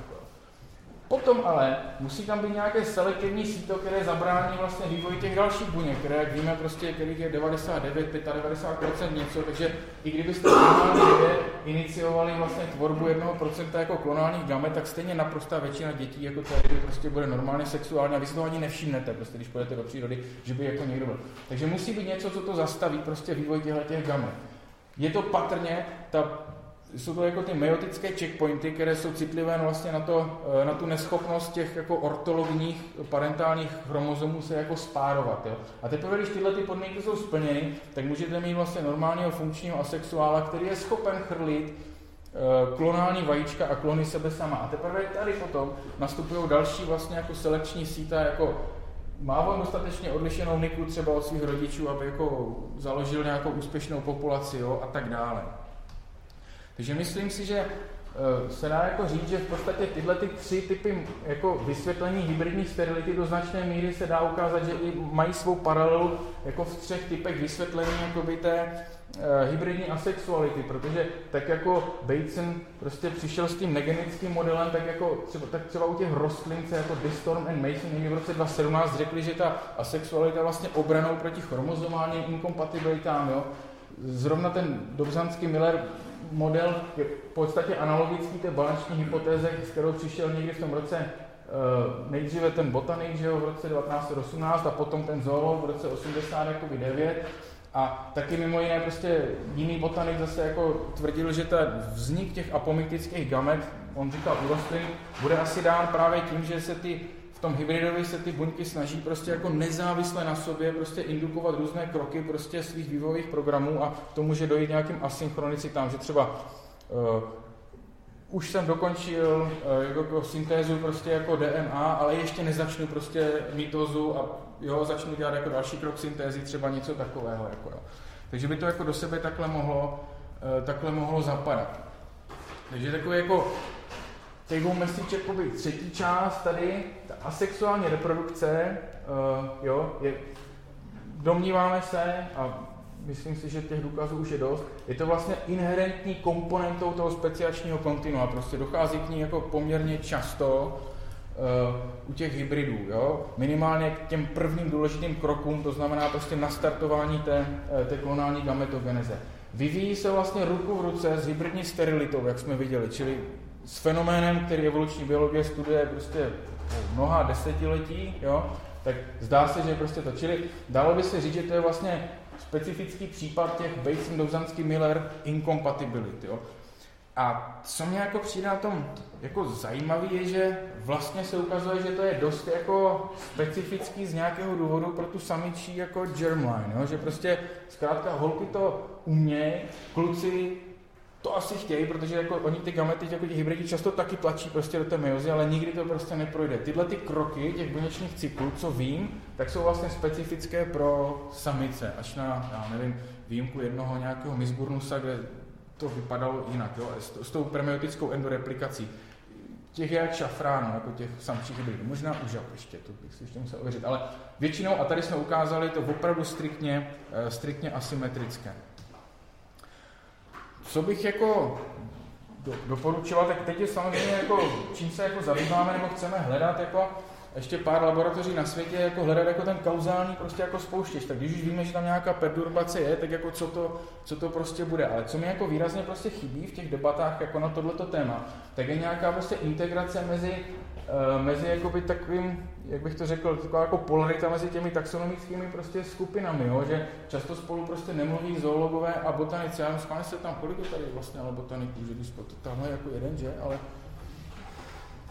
Potom ale musí tam být nějaké selektivní síto, které zabrání vlastně vývoji těch dalších buněk, které, jak víme, prostě, kterých je 99, 95% něco, takže i kdybyste době iniciovali vlastně tvorbu 1% jako klonálních gamet, tak stejně naprostá většina dětí jako tady prostě bude normálně sexuálně a vy si to ani nevšimnete, prostě, když půjdete do přírody, že by jako někdo byl. Takže musí být něco, co to zastaví, prostě vývoj těchto těch gamet. Je to patrně ta jsou to jako ty meiotické checkpointy, které jsou citlivé vlastně na, to, eh, na tu neschopnost těch jako ortologních parentálních chromozomů se jako spárovat. Jo? A teprve, když tyhle ty podmínky jsou splněny, tak můžete mít vlastně normálního funkčního asexuála, který je schopen chrlit eh, klonální vajíčka a klony sebe sama. A teprve tady potom nastupují další vlastně jako selekční síta, jako má on dostatečně odlišenou niku třeba od svých rodičů, aby jako založil nějakou úspěšnou populaci jo, a tak dále. Takže myslím si, že eh, se dá jako říct, že v podstatě tyhle ty tři typy jako vysvětlení hybridní sterility do značné míry se dá ukázat, že i mají svou paralelu jako v třech typech vysvětlení jakoby té uh, hybridní asexuality, protože tak jako Bateson prostě přišel s tím negenickým modelem, tak jako třeba, tak třeba u těch rostlin se jako Distorm and Mason někdy v roce 2017 řekli, že ta asexualita vlastně obranou proti chromozomálním inkompatibilitám, jo. Zrovna ten Dobzanský Miller model je v podstatě analogický té balanční hypotéze, s kterou přišel někdy v tom roce Uh, nejdříve ten botanik, že jo, v roce 1918 a potom ten zoolog v roce 89 a taky mimo jiné prostě jiný botanik zase jako tvrdil, že ten vznik těch apomiktických gamet, on říkal u rostlin, bude asi dán právě tím, že se ty v tom hybridovi se ty buňky snaží prostě jako nezávisle na sobě prostě indukovat různé kroky prostě svých vývojových programů a to může dojít nějakým asynchronicitám, že třeba uh, už jsem dokončil uh, jako syntézu prostě jako DNA, ale ještě nezačnu prostě mitozu a jo, začnu dělat jako další krok syntézy, třeba něco takového. Jako, jo. Takže by to jako do sebe takhle mohlo, uh, takhle mohlo zapadat. Takže takový jako home message, jakoby třetí část tady, ta asexuální reprodukce, uh, jo, je, domníváme se, a myslím si, že těch důkazů už je dost, je to vlastně inherentní komponentou toho speciačního kontinua, prostě dochází k ní jako poměrně často, uh, u těch hybridů, jo? minimálně k těm prvním důležitým krokům, to znamená prostě nastartování té, eh, té klonální gametogeneze. Vyvíjí se vlastně ruku v ruce s hybridní sterilitou, jak jsme viděli, čili s fenoménem, který evoluční biologie studuje prostě mnoha desetiletí, jo, tak zdá se, že prostě to. Čili dalo by se říct, že to je vlastně specifický případ těch Bateson, Dovzanský, Miller incompatibility. Jo. A co mě jako přijde na tom jako zajímavý je, že vlastně se ukazuje, že to je dost jako specifický z nějakého důvodu pro tu samičí jako germline, jo? že prostě zkrátka holky to umějí, kluci to asi chtějí, protože jako oni ty gamety, jako ti hybridi často taky tlačí prostě do té mejozy, ale nikdy to prostě neprojde. Tyhle ty kroky těch buněčných cyklů, co vím, tak jsou vlastně specifické pro samice, až na, já nevím, výjimku jednoho nějakého misburnusa, kde to vypadalo jinak, jo, s, s tou premiotickou endoreplikací. Těch je jak šafrán, jako těch samčích hybridů. Možná užal ještě, to bych si ještě musel ověřit. Ale většinou, a tady jsme ukázali, to opravdu striktně, uh, striktně asymetrické. Co bych jako do, doporučoval, tak teď je samozřejmě jako, čím se jako zabýváme nebo chceme hledat jako ještě pár laboratoří na světě jako hledat jako ten kauzální prostě jako spouštěč. Tak když už víme, že tam nějaká perturbace je, tak jako co to, co to prostě bude. Ale co mi jako výrazně prostě chybí v těch debatách jako na tohleto téma, tak je nějaká prostě integrace mezi uh, mezi jakoby takovým, jak bych to řekl, taková jako polarita mezi těmi taxonomickými prostě skupinami, jo? že často spolu prostě nemluví zoologové a botanici. Já myslím, se tam, kolik tady vlastně ale botaniků, že když to tam je jako jeden, že? Ale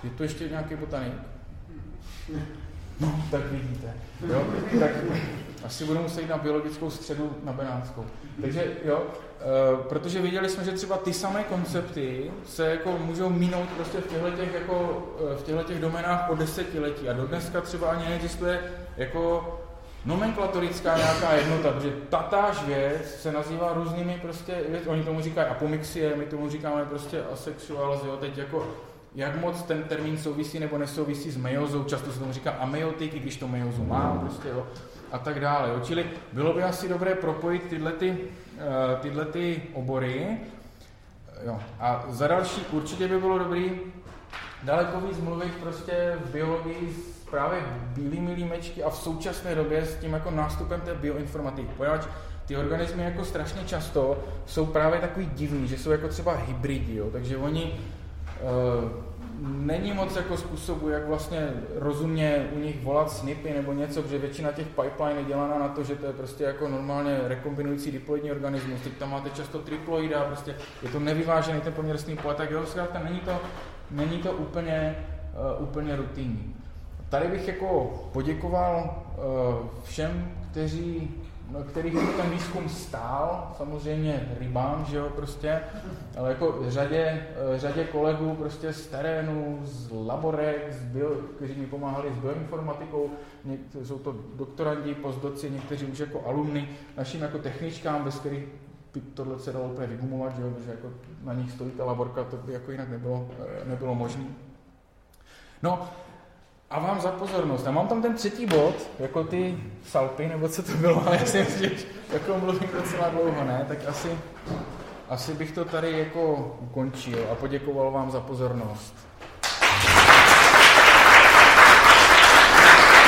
je to ještě nějaký botanik? No, tak vidíte. Jo? Tak asi budu muset jít na biologickou středu na Benátskou. Takže jo, e, protože viděli jsme, že třeba ty samé koncepty se jako můžou minout prostě v těchto těch, jako, eh, v těchto těch domenách po desetiletí a do dneska třeba ani neexistuje jako nomenklatorická nějaká jednota, protože tatáž věc se nazývá různými prostě, oni tomu říkají apomixie, my tomu říkáme prostě asexuál, jo, teď jako jak moc ten termín souvisí nebo nesouvisí s mejozou, často se tomu říká ameotik, i když to mejozu má, prostě, jo, a tak dále. Jo. Čili bylo by asi dobré propojit tyhle, ty, uh, tyhle ty obory. Jo. A za další určitě by bylo dobrý daleko víc mluvit prostě v biologii s právě bílými límečky a v současné době s tím jako nástupem té bioinformatiky. Poněvadž ty organismy jako strašně často jsou právě takový divný, že jsou jako třeba hybridi, jo, takže oni uh, není moc jako způsobu, jak vlastně rozumně u nich volat snipy nebo něco, protože většina těch pipeline je dělána na to, že to je prostě jako normálně rekombinující diploidní organismus, teď tam máte často triploida, prostě je to nevyvážený ten poměr snipů tak jo, zkrátka není to, není to úplně, uh, úplně rutinní. Tady bych jako poděkoval uh, všem, kteří no, kterých jako ten výzkum stál, samozřejmě rybám, že jo, prostě, ale jako řadě, eh, řadě kolegů prostě z terénu, z laborek, z bio, kteří mi pomáhali s bioinformatikou, někteří jsou to doktorandi, postdoci, někteří už jako alumny, našim jako techničkám, bez kterých by tohle se dalo úplně vygumovat, že jo, protože jako na nich stojí ta laborka, to by jako jinak nebylo, eh, nebylo možné. No a vám za pozornost. A mám tam ten třetí bod, jako ty salpy, nebo co to bylo, (laughs) ale já si myslím, že jako mluvím docela dlouho, ne, tak asi, asi bych to tady jako ukončil a poděkoval vám za pozornost.